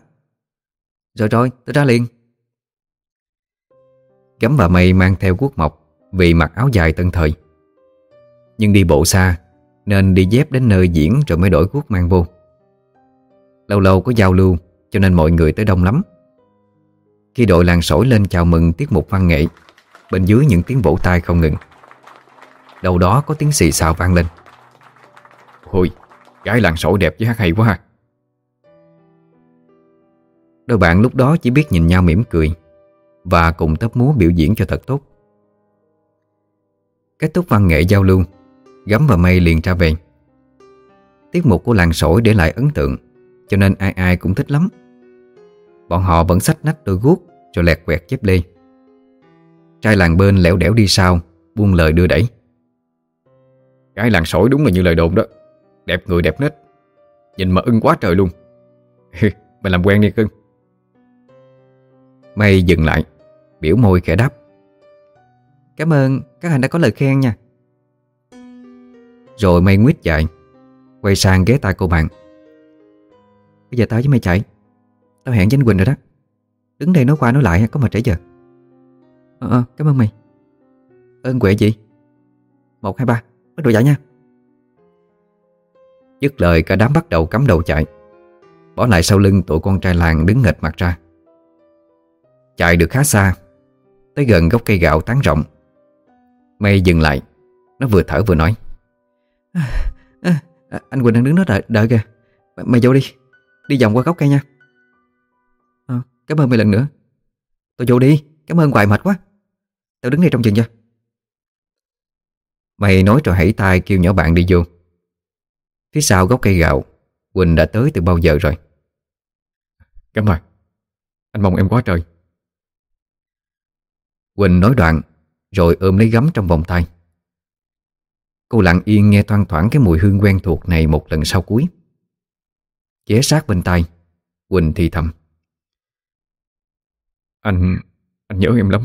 Rồi rồi tôi ra liền. Gắm và mây mang theo quốc mộc Vì mặc áo dài tân thời. Nhưng đi bộ xa, Nên đi dép đến nơi diễn Rồi mới đổi quốc mang vô. Lâu lâu có giao lưu cho nên mọi người tới đông lắm. Khi đội làng sỏi lên chào mừng tiết mục văn nghệ Bên dưới những tiếng vỗ tay không ngừng. Đầu đó có tiếng xì xào vang lên. Ôi, gái làng sỏi đẹp với hát hay quá ha. Đôi bạn lúc đó chỉ biết nhìn nhau mỉm cười Và cùng tấp múa biểu diễn cho thật tốt. Kết thúc văn nghệ giao lưu Gắm và mây liền ra về. Tiết mục của làng sỏi để lại ấn tượng. Cho nên ai ai cũng thích lắm. Bọn họ vẫn sách nách đôi guốc Rồi lẹt quẹt chép lê. Trai làng bên lẻo đẻo đi sau, Buông lời đưa đẩy. Gái làng sỏi đúng là như lời đồn đó. Đẹp người đẹp nết. Nhìn mà ưng quá trời luôn. Mày làm quen đi cưng. Mây dừng lại, Biểu môi khẽ đáp. Cảm ơn, các anh đã có lời khen nha. Rồi mây nguyết dạy Quay sang ghé tay cô bạn. Bây giờ tao với mày chạy. Tao hẹn với anh Quỳnh rồi đó. Đứng đây nói qua nói lại có mà trễ giờ. Ờ ờ cảm ơn mày. Ơn quệ gì? Một hai ba. Bắt đầu chạy nha. Dứt lời cả đám bắt đầu cắm đầu chạy. Bỏ lại sau lưng tụi con trai làng đứng nghệt mặt ra. Chạy được khá xa Tới gần gốc cây gạo tán rộng. Mây dừng lại. Nó vừa thở vừa nói. À, à, Anh Quỳnh đang đứng đó đợi, đợi kìa. Mày, mày vô đi. Đi vòng qua gốc cây nha. À, Cảm ơn mày lần nữa. Tôi vô đi, cảm ơn hoài mệt quá. Tao đứng đây trong chừng cho. Mày nói rồi hãy tay kêu nhỏ bạn đi vô. Phía sau gốc cây gạo Quỳnh đã tới từ bao giờ rồi? Cảm ơn Anh mong em quá trời. Quỳnh nói đoạn Rồi ôm lấy gấm trong vòng tay. Cô lặng yên nghe thoang thoảng Cái mùi hương quen thuộc này một lần sau cuối. Ghé sát bên tay Quỳnh thì thầm. Anh... anh nhớ em lắm.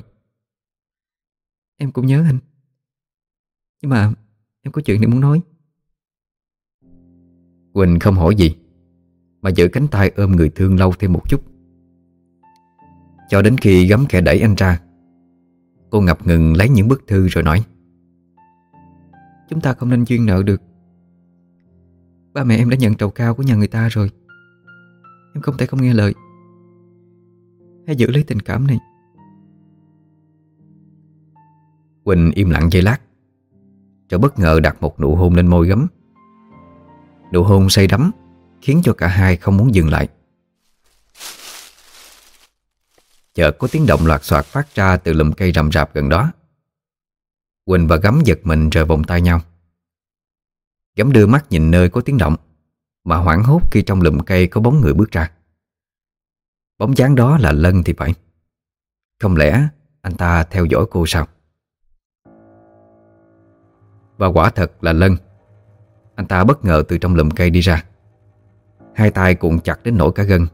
Em cũng nhớ anh. Nhưng mà em có chuyện này muốn nói. Quỳnh không hỏi gì Mà giữ cánh tay ôm người thương lâu thêm một chút. Cho đến khi gấm kẻ đẩy anh ra Cô ngập ngừng lấy những bức thư rồi nói. Chúng ta không nên duyên nợ được Ba mẹ em đã nhận trầu cao của nhà người ta rồi. Em không thể không nghe lời. Hãy giữ lấy tình cảm này. Quỳnh im lặng giây lát. Rồi bất ngờ đặt một nụ hôn lên môi gấm. Nụ hôn say đắm, Khiến cho cả hai không muốn dừng lại. Chợt có tiếng động loạt soạt phát ra Từ lùm cây rậm rạp gần đó. Quỳnh và Gấm giật mình rời vòng tay nhau gắm đưa mắt nhìn nơi có tiếng động, Mà hoảng hốt khi trong lùm cây có bóng người bước ra. Bóng dáng đó là Lân thì phải. Không lẽ anh ta theo dõi cô sao? Và quả thật là Lân. Anh ta bất ngờ từ trong lùm cây đi ra. Hai tay cuộn chặt đến nỗi cả gân,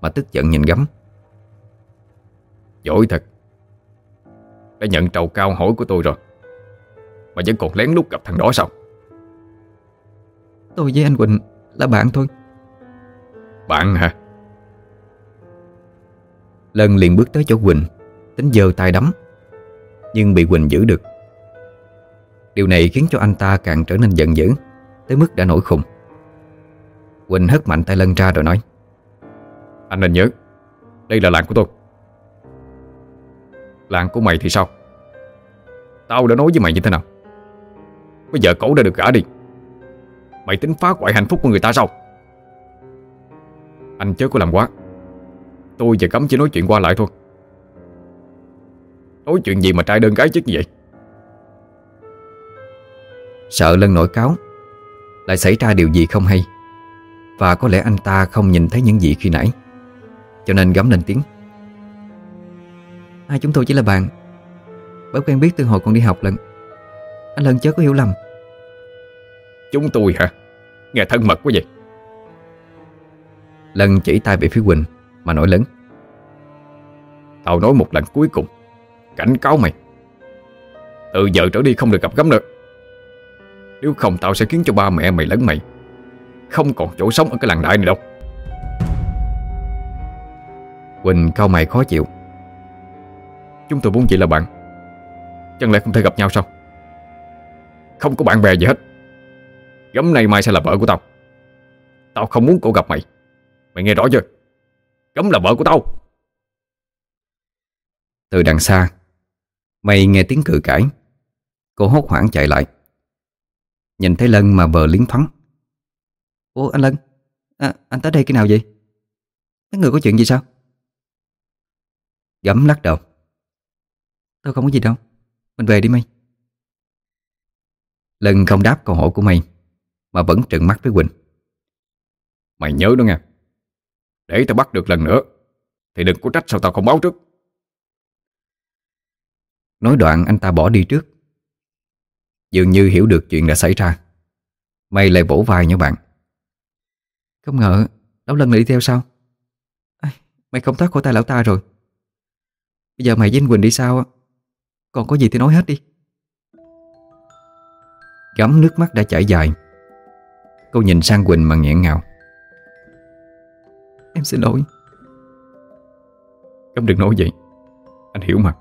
Mà tức giận nhìn gắm. Giỏi thật. Đã nhận trầu cao hỏi của tôi rồi, Mà vẫn còn lén lút gặp thằng đó sao? Tôi với anh Quỳnh là bạn thôi. Bạn hả? Lân liền bước tới chỗ Quỳnh Tính giơ tay đấm Nhưng bị Quỳnh giữ được. Điều này khiến cho anh ta càng trở nên giận dữ Tới mức đã nổi khùng. Quỳnh hất mạnh tay Lân ra rồi nói Anh nên nhớ Đây là làng của tôi. Làng của mày thì sao? Tao đã nói với mày như thế nào? Bây giờ cậu đã được gả đi Mày tính phá hoại hạnh phúc của người ta sao? Anh chớ có làm quá. Tôi và Cấm chỉ nói chuyện qua lại thôi. Nói chuyện gì mà trai đơn gái chức như vậy? Sợ lân nổi cáo, Lại xảy ra điều gì không hay? Và có lẽ anh ta không nhìn thấy những gì khi nãy, Cho nên gắm lên tiếng. Hai chúng tôi chỉ là bạn. Bởi quen biết từ hồi còn đi học lận Anh Lân chớ có hiểu lầm. Chúng tôi hả? Nghe thân mật quá vậy. Lân chỉ tay về phía Quỳnh, Mà nổi lớn. Tao nói một lần cuối cùng, Cảnh cáo mày. Từ giờ trở đi không được gặp gắm nữa. Nếu không tao sẽ khiến cho ba mẹ mày lẫn mày Không còn chỗ sống ở cái làng đại này đâu. Quỳnh cau mày khó chịu. Chúng tôi vốn chỉ là bạn. Chẳng lẽ không thể gặp nhau sao? Không có bạn bè gì hết. Gấm này mai sẽ là vợ của tao. Tao không muốn cô gặp mày. Mày nghe rõ chưa? Gấm là vợ của tao. Từ đằng xa Mày nghe tiếng cự cãi. Cô hốt hoảng chạy lại. Nhìn thấy Lân mà vờ liến thoáng. Ủa anh Lân? À, Anh tới đây khi nào vậy? Mấy người có chuyện gì sao? Gấm lắc đầu. Tôi không có gì đâu. Mình về đi mày. Lân không đáp câu hỏi của mày. Mà vẫn trừng mắt với Quỳnh. Mày nhớ đó nha Để tao bắt được lần nữa Thì đừng có trách sao tao không báo trước. Nói đoạn anh ta bỏ đi trước. Dường như hiểu được chuyện đã xảy ra. Mày lại vỗ vai nhỏ bạn. Không ngờ Lão Lân lại đi theo sao? À, Mày không thoát khỏi tay lão ta rồi. Bây giờ mày với anh Quỳnh đi sao Còn có gì thì nói hết đi. Gắm nước mắt đã chảy dài Cô nhìn sang Quỳnh mà nghẹn ngào. Em xin lỗi. Gắm đừng nói vậy. Anh hiểu mà.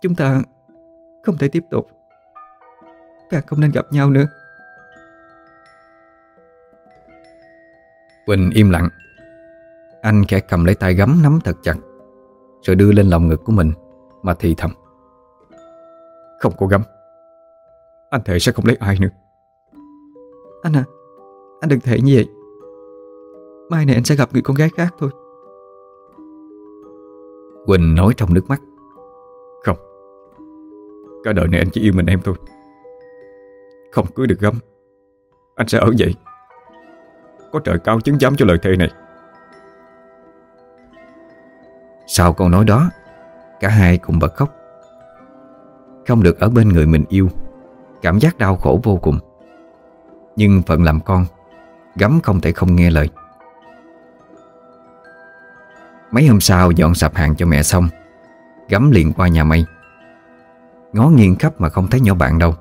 Chúng ta không thể tiếp tục. Càng không nên gặp nhau nữa. Quỳnh im lặng. Anh khẽ cầm lấy tay gắm nắm thật chặt Rồi đưa lên lòng ngực của mình Mà thì thầm. Không có gắm Anh thề sẽ không lấy ai nữa Anh à Anh đừng thề như vậy. Mai này anh sẽ gặp người con gái khác thôi. Quỳnh nói trong nước mắt. Không Cả đời này anh chỉ yêu mình em thôi. Không cưới được gấm. Anh sẽ ở vậy. Có trời cao chứng giám cho lời thề này. Sau câu nói đó Cả hai cùng bật khóc. Không được ở bên người mình yêu Cảm giác đau khổ vô cùng nhưng phận làm con Gắm không thể không nghe lời. Mấy hôm sau dọn sạp hàng cho mẹ xong Gắm liền qua nhà mây Ngó nghiêng khắp mà không thấy nhỏ bạn đâu.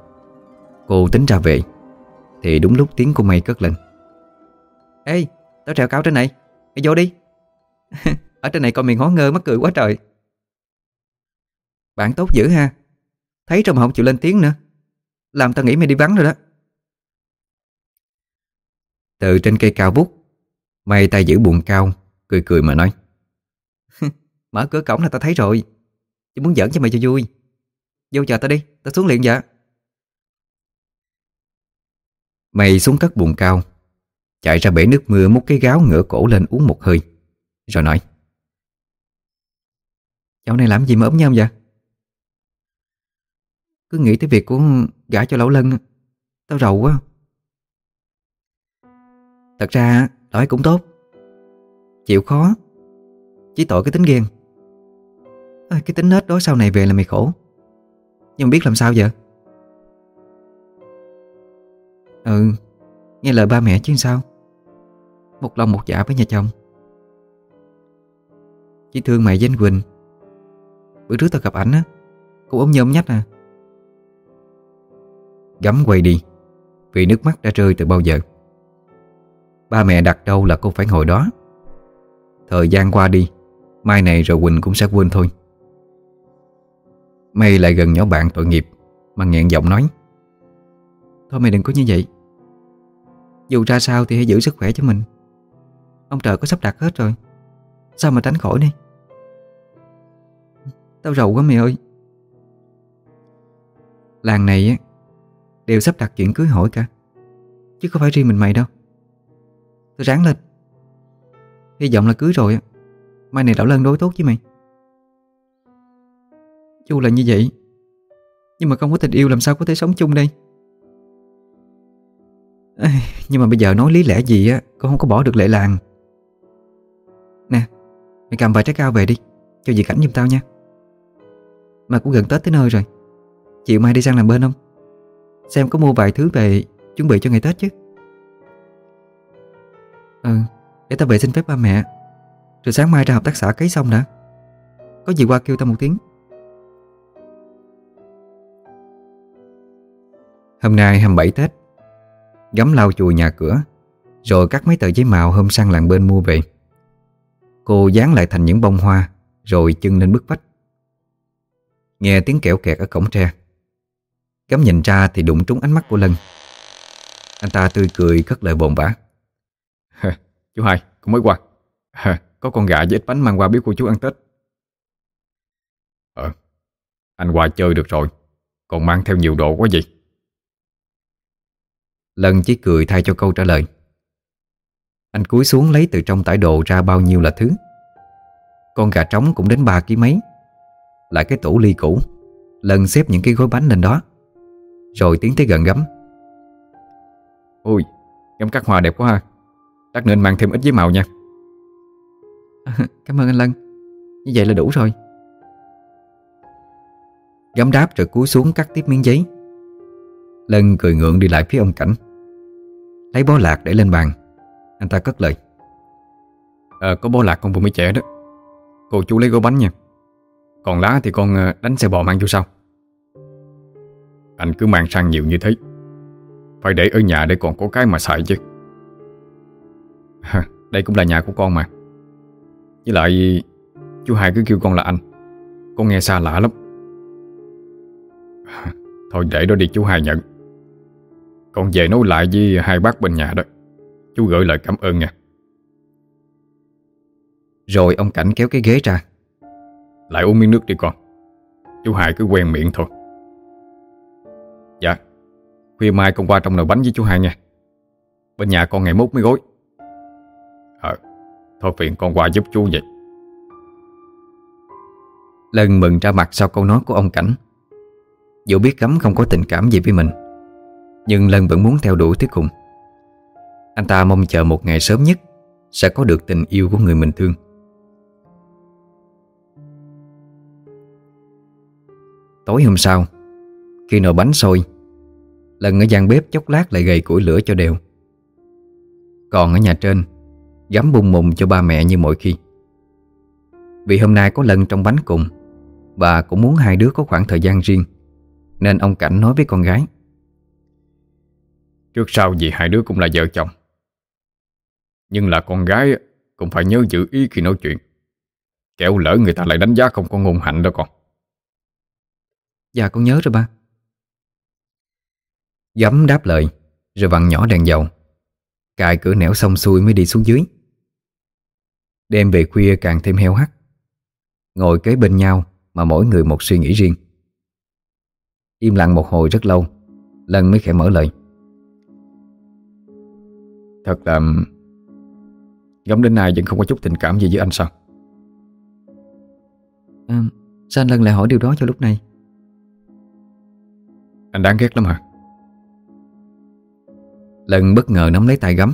Cô tính ra về Thì đúng lúc tiếng của mây cất lên. Ê, tao trèo cao trên này Mày vô đi. Ở trên này con mày ngó ngơ mắc cười quá trời. Bạn tốt dữ ha Thấy rồi mà không chịu lên tiếng nữa Làm tao nghĩ mày đi vắng rồi đó. Từ trên cây cao bút. May tay giữ buồn cao Cười cười mà nói. Mở cửa cổng là tao thấy rồi. Chỉ muốn giỡn cho mày cho vui. Vô chờ tao đi, tao xuống liền vậy Mày xuống cất buồn cao Chạy ra bể nước mưa múc cái gáo ngửa cổ lên uống một hơi Rồi nói. Cháu này làm gì mà ốm nhau vậy? Cứ nghĩ tới việc của gã cho lão lân Tao rầu quá. Thật ra đói cũng tốt. Chịu khó Chỉ tội cái tính ghen. À, Cái tính nết đó sau này về là mày khổ. Nhưng biết làm sao vậy Ừ Nghe lời ba mẹ chứ sao? Một lòng một dạ với nhà chồng. Chỉ thương mày với anh Quỳnh. Bữa trước tao gặp ảnh á Cô ốm nhôm nhách à. Gắm quay đi Vì nước mắt đã rơi từ bao giờ. Ba mẹ đặt đâu là cô phải ngồi đó. Thời gian qua đi, Mai này rồi Quỳnh cũng sẽ quên thôi. Mây lại gần nhỏ bạn tội nghiệp Mà nghẹn giọng nói. Thôi mày đừng có như vậy. Dù ra sao thì hãy giữ sức khỏe cho mình. Ông trời có sắp đặt hết rồi. Sao mà tránh khỏi đi? Tao rầu quá mày ơi. Làng này á, Đều sắp đặt chuyện cưới hỏi cả. Chứ không phải riêng mình mày đâu. Tôi ráng lên. Hy vọng là cưới rồi Mai này lão Lân đối tốt với mày. Chu là như vậy Nhưng mà không có tình yêu làm sao có thể sống chung đây? Ê, Nhưng mà bây giờ nói lý lẽ gì á Con không có bỏ được lệ làng. Nè Mày cầm vài trái cao về đi Cho dì cảnh giùm tao nha. Mà cũng gần Tết tới nơi rồi. Chịu mai đi sang làm bên không Xem có mua vài thứ về Chuẩn bị cho ngày Tết chứ. Ừ Để tao về xin phép ba mẹ. Rồi sáng mai ra hợp tác xã cấy xong đã. Có gì qua kêu tao một tiếng. Hôm nay 27 Tết Gắm lau chùi nhà cửa, Rồi cắt mấy tờ giấy màu hôm sang làng bên mua về. Cô dán lại thành những bông hoa, Rồi chân lên bức vách. Nghe tiếng kẹo kẹt ở cổng tre. Gắm nhìn ra thì đụng trúng ánh mắt của Lân. Anh ta tươi cười cất lời bồn bã. Chú hai, cũng mới qua. Có con gà với ít bánh mang qua biếu cô chú ăn Tết. Ờ Anh qua chơi được rồi. Còn mang theo nhiều đồ quá gì lần chỉ cười thay cho câu trả lời. Anh cúi xuống lấy từ trong tải đồ ra bao nhiêu là thứ. Con gà trống cũng đến ba ký mấy. Lại cái tủ ly cũ. Lần xếp những cái gói bánh lên đó. Rồi tiến tới gần gấm. Ôi, gấm cắt hoa đẹp quá ha. Chắc nên mang thêm ít giấy màu nha. À, Cảm ơn anh Lân. Như vậy là đủ rồi. Gấm đáp rồi cúi xuống cắt tiếp miếng giấy. Lân cười ngượng đi lại phía ông Cảnh. Lấy bó lạc để lên bàn. Anh ta cất lời. À, Có bó lạc con vừa mới trẻ đó. Cô chú lấy gói bánh nha. Còn lá thì con ờ, đánh xe bò mang vô sau. Anh cứ mang sang nhiều như thế. Phải để ở nhà để còn có cái mà xài chứ Đây cũng là nhà của con mà. Với lại Chú hai cứ kêu con là anh. Con nghe xa lạ lắm. Thôi để đó đi chú hai nhận. Con về nói lại với hai bác bên nhà đó. Chú gửi lời cảm ơn nha. Rồi ông Cảnh kéo cái ghế ra. Lại uống miếng nước đi con. Chú hai cứ quen miệng thôi. Dạ Khuya mai con qua trong nồi bánh với chú hai nha. Bên nhà con ngày mốt mới gối Thôi phiền con qua giúp chú vậy. Lần mừng ra mặt sau câu nói của ông Cảnh. Dù biết Gấm không có tình cảm gì với mình, Nhưng Lân vẫn muốn theo đuổi tới cùng. Anh ta mong chờ một ngày sớm nhất Sẽ có được tình yêu của người mình thương. Tối hôm sau, Khi nồi bánh sôi Lần ở gian bếp chốc lát lại gầy củi lửa cho đều. Còn ở nhà trên Gắm bung mùng cho ba mẹ như mọi khi. Vì hôm nay có lần trong bánh cùng Bà cũng muốn hai đứa có khoảng thời gian riêng Nên ông Cảnh nói với con gái. Trước sau gì hai đứa cũng là vợ chồng Nhưng là con gái Cũng phải nhớ giữ ý khi nói chuyện. Kẻo lỡ người ta lại đánh giá không có ngôn hạnh đó con. Dạ con nhớ rồi ba. Gấm đáp lời Rồi vặn nhỏ đèn dầu Cài cửa nẻo xong xuôi mới đi xuống dưới. Đêm về khuya càng thêm heo hắt. Ngồi kế bên nhau Mà mỗi người một suy nghĩ riêng. Im lặng một hồi rất lâu Lần mới khẽ mở lời. Thật là Gấm đến nay vẫn không có chút tình cảm gì với anh sao? À, Sao anh Lân lại hỏi điều đó cho lúc này? Anh đáng ghét lắm hả Lần bất ngờ nắm lấy tay gấm.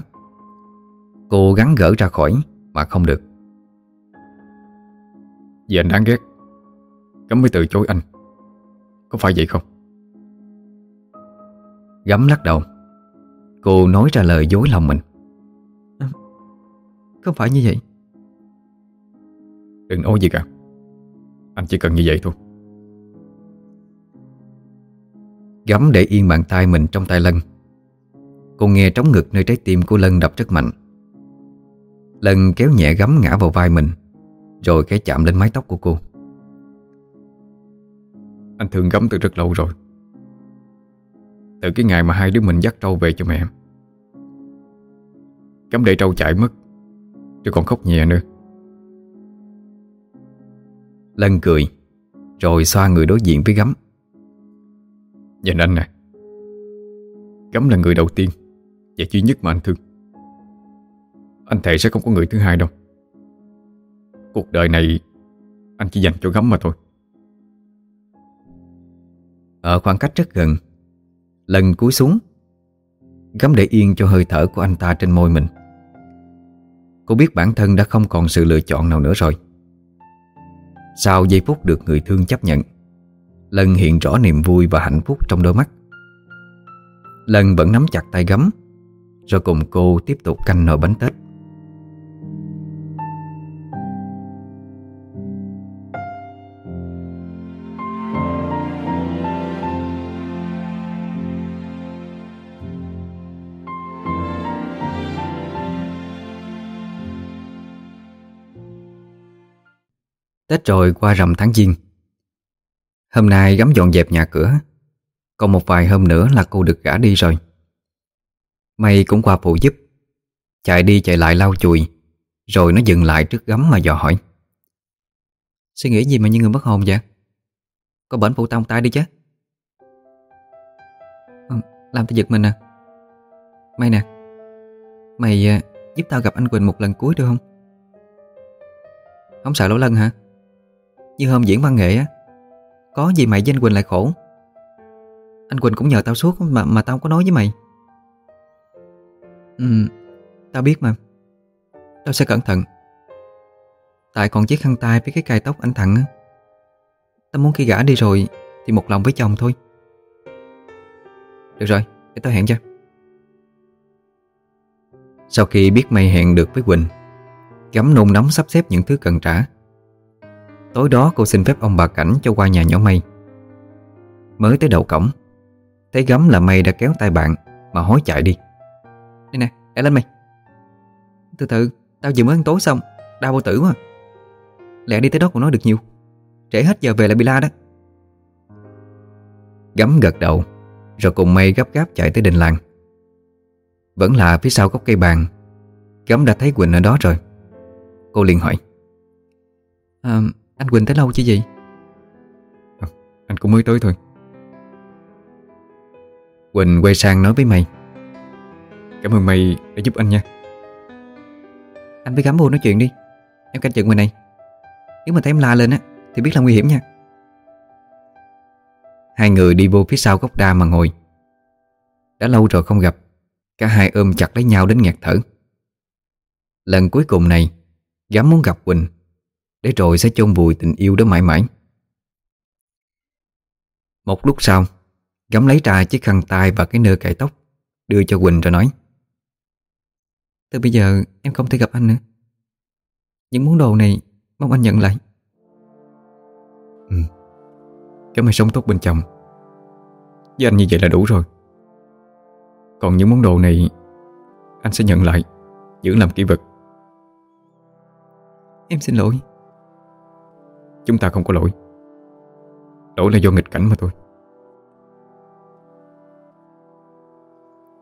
Cô gắng gỡ ra khỏi Mà không được. Vì anh đáng ghét. Gấm mới từ chối anh. Có phải vậy không? Gấm lắc đầu. Cô nói ra lời dối lòng mình. À, Không phải như vậy. Đừng nói gì cả. Anh chỉ cần như vậy thôi. Gấm để yên bàn tay mình trong tay Lân Cô nghe trống ngực nơi trái tim của Lân đập rất mạnh. Lân kéo nhẹ gấm ngã vào vai mình Rồi cái chạm lên mái tóc của cô. Anh thương gấm từ rất lâu rồi. Từ cái ngày mà hai đứa mình dắt trâu về cho mẹ. Gấm để trâu chạy mất Rồi còn khóc nhẹ nữa. Lân cười Rồi xoa người đối diện với gấm. Nhìn anh nè. Gấm là người đầu tiên và duy nhất mà anh thương. Anh thề sẽ không có người thứ hai đâu. Cuộc đời này, Anh chỉ dành cho gấm mà thôi. Ở khoảng cách rất gần, Lần cúi xuống Gắm để yên cho hơi thở của anh ta trên môi mình. Cô biết bản thân đã không còn sự lựa chọn nào nữa rồi. Sau giây phút được người thương chấp nhận Lần hiện rõ niềm vui và hạnh phúc trong đôi mắt. Lần vẫn nắm chặt tay gấm rồi cùng cô tiếp tục canh nồi bánh tết. Tết rồi qua rằm tháng Giêng. Hôm nay gắm dọn dẹp nhà cửa. Còn một vài hôm nữa là cô được gả đi rồi. Mày cũng qua phụ giúp. Chạy đi chạy lại lau chùi Rồi nó dừng lại trước gấm mà dò hỏi. Suy nghĩ gì mà như người mất hồn vậy? Có bệnh phụ tông tay đi chứ. Ừ, làm tao giật mình à. Mày nè. Mày à, giúp tao gặp anh Quỳnh một lần cuối được không? Không sợ lỗ lân hả? Như hôm diễn văn nghệ á Có gì mày với anh Quỳnh lại khổ. Anh Quỳnh cũng nhờ tao suốt mà, mà tao không có nói với mày. Ừ Tao biết mà. Tao sẽ cẩn thận. Tại còn chiếc khăn tay với cái cài tóc anh thẳng á. Tao muốn khi gã đi rồi Thì một lòng với chồng thôi. Được rồi, để tao hẹn cho. Sau khi biết mày hẹn được với Quỳnh Gắm nôn nóng sắp xếp những thứ cần trả. Tối đó cô xin phép ông bà Cảnh cho qua nhà nhỏ mây Mới tới đầu cổng Thấy gắm là mây đã kéo tay bạn Mà hối chạy đi. Đây nè, để lên mày. Từ từ, tao vừa mới ăn tối xong Đau bao tử quá. Lẹ đi tới đó còn nói được nhiều. Trễ hết giờ về lại bị la đó. Gắm gật đầu Rồi cùng mây gấp gáp chạy tới đình làng. Vẫn là phía sau gốc cây bàn Gắm đã thấy Quỳnh ở đó rồi. Cô liền hỏi à, Anh Quỳnh tới lâu chứ gì à, Anh cũng mới tới thôi. Quỳnh quay sang nói với mày Cảm ơn mày đã giúp anh nha. Anh với gắm vô nói chuyện đi. Em canh chừng người này. Nếu mà thấy em la lên á Thì biết là nguy hiểm nha. Hai người đi vô phía sau gốc đa mà ngồi. Đã lâu rồi không gặp Cả hai ôm chặt lấy nhau đến nghẹt thở. Lần cuối cùng này Gắm muốn gặp Quỳnh Để rồi sẽ chôn vùi tình yêu đó mãi mãi. Một lúc sau Gắm lấy ra chiếc khăn tay và cái nơ cài tóc Đưa cho Quỳnh rồi nói Từ bây giờ em không thể gặp anh nữa. Những món đồ này Mong anh nhận lại. Ừ. Cảm ơn sống tốt bên chồng Với anh như vậy là đủ rồi. Còn những món đồ này Anh sẽ nhận lại Giữ làm kỷ vật. Em xin lỗi. Chúng ta không có lỗi. Lỗi là do nghịch cảnh mà thôi.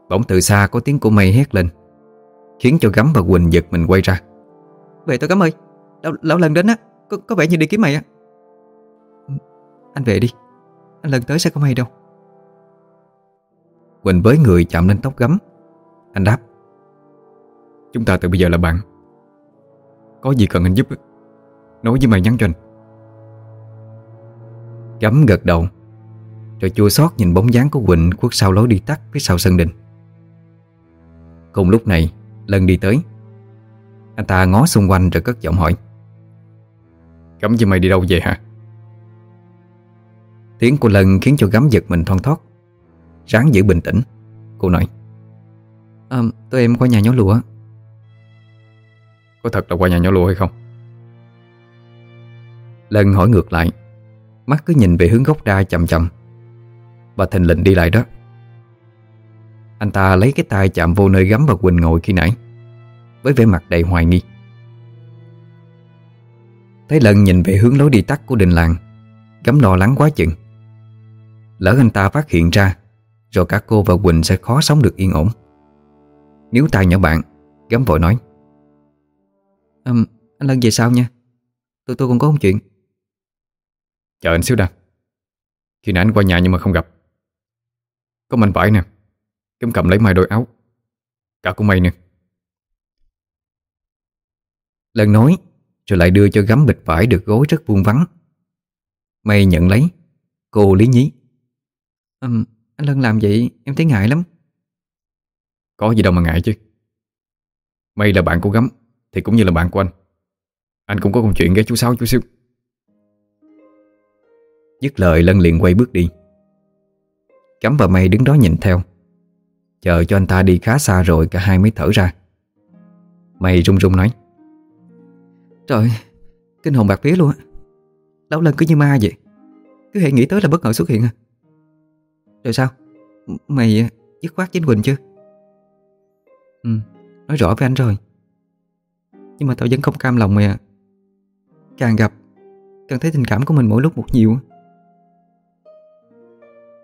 Bỗng từ xa có tiếng của mây hét lên Khiến cho gắm và Quỳnh giật mình quay ra. Về tôi cám ơi Lão, lão lần đến á có, có vẻ như đi kiếm mày á. Anh về đi. Anh lần tới sẽ không hay đâu. Quỳnh với người chạm lên tóc gắm Anh đáp Chúng ta từ bây giờ là bạn. Có gì cần anh giúp Nói với mày nhắn cho anh. Gắm gật đầu Rồi chua xót nhìn bóng dáng của Quỳnh Khuất sau lối đi tắt phía sau sân đình. Cùng lúc này Lân đi tới. Anh ta ngó xung quanh rồi cất giọng hỏi. Gắm với mày đi đâu về hả? Tiếng của Lân khiến cho gắm giật mình thon thót Ráng giữ bình tĩnh Cô nói. À, Tụi em qua nhà nhỏ lụa. Có thật là qua nhà nhỏ lụa hay không? Lân hỏi ngược lại Mắt cứ nhìn về hướng gốc đa chậm chậm. Và thình lình đi lại đó anh ta lấy cái tay chạm vô nơi gắm và Quỳnh ngồi khi nãy Với vẻ mặt đầy hoài nghi. Thấy lần nhìn về hướng lối đi tắt của đình làng Gắm lo lắng quá chừng. Lỡ anh ta phát hiện ra Rồi cả cô và Quỳnh sẽ khó sống được yên ổn. Nếu tay nhỏ bạn Gắm vội nói à, Anh Lân về sau nha. Tụi tôi còn có một chuyện. Chờ anh xíu đã. Khi nãy anh qua nhà nhưng mà không gặp. Có mình vải nè. Kiếm cầm lấy mai đôi áo. Cả của mày nè. Lần nói Rồi lại đưa cho gắm bịch vải được gối rất vuông vắn. Mày nhận lấy. Cô lý nhí. Um, Anh Lân làm vậy em thấy ngại lắm. Có gì đâu mà ngại chứ. Mày là bạn của Gấm Thì cũng như là bạn của anh. Anh cũng có công chuyện ghé chú Sáu chú siêu Dứt lời Lân liền quay bước đi. Cắm và mày đứng đó nhìn theo. Chờ cho anh ta đi khá xa rồi Cả hai mới thở ra. Mày run run nói. Trời, Kinh hồn bạc vía luôn á. Lão Lân cứ như ma vậy. Cứ hãy nghĩ tới là bất ngờ xuất hiện à. Rồi sao? Mày à, dứt khoát chính Quỳnh chưa? Ừ Nói rõ với anh rồi. Nhưng mà tao vẫn không cam lòng mày à. Càng gặp, Càng thấy tình cảm của mình mỗi lúc một nhiều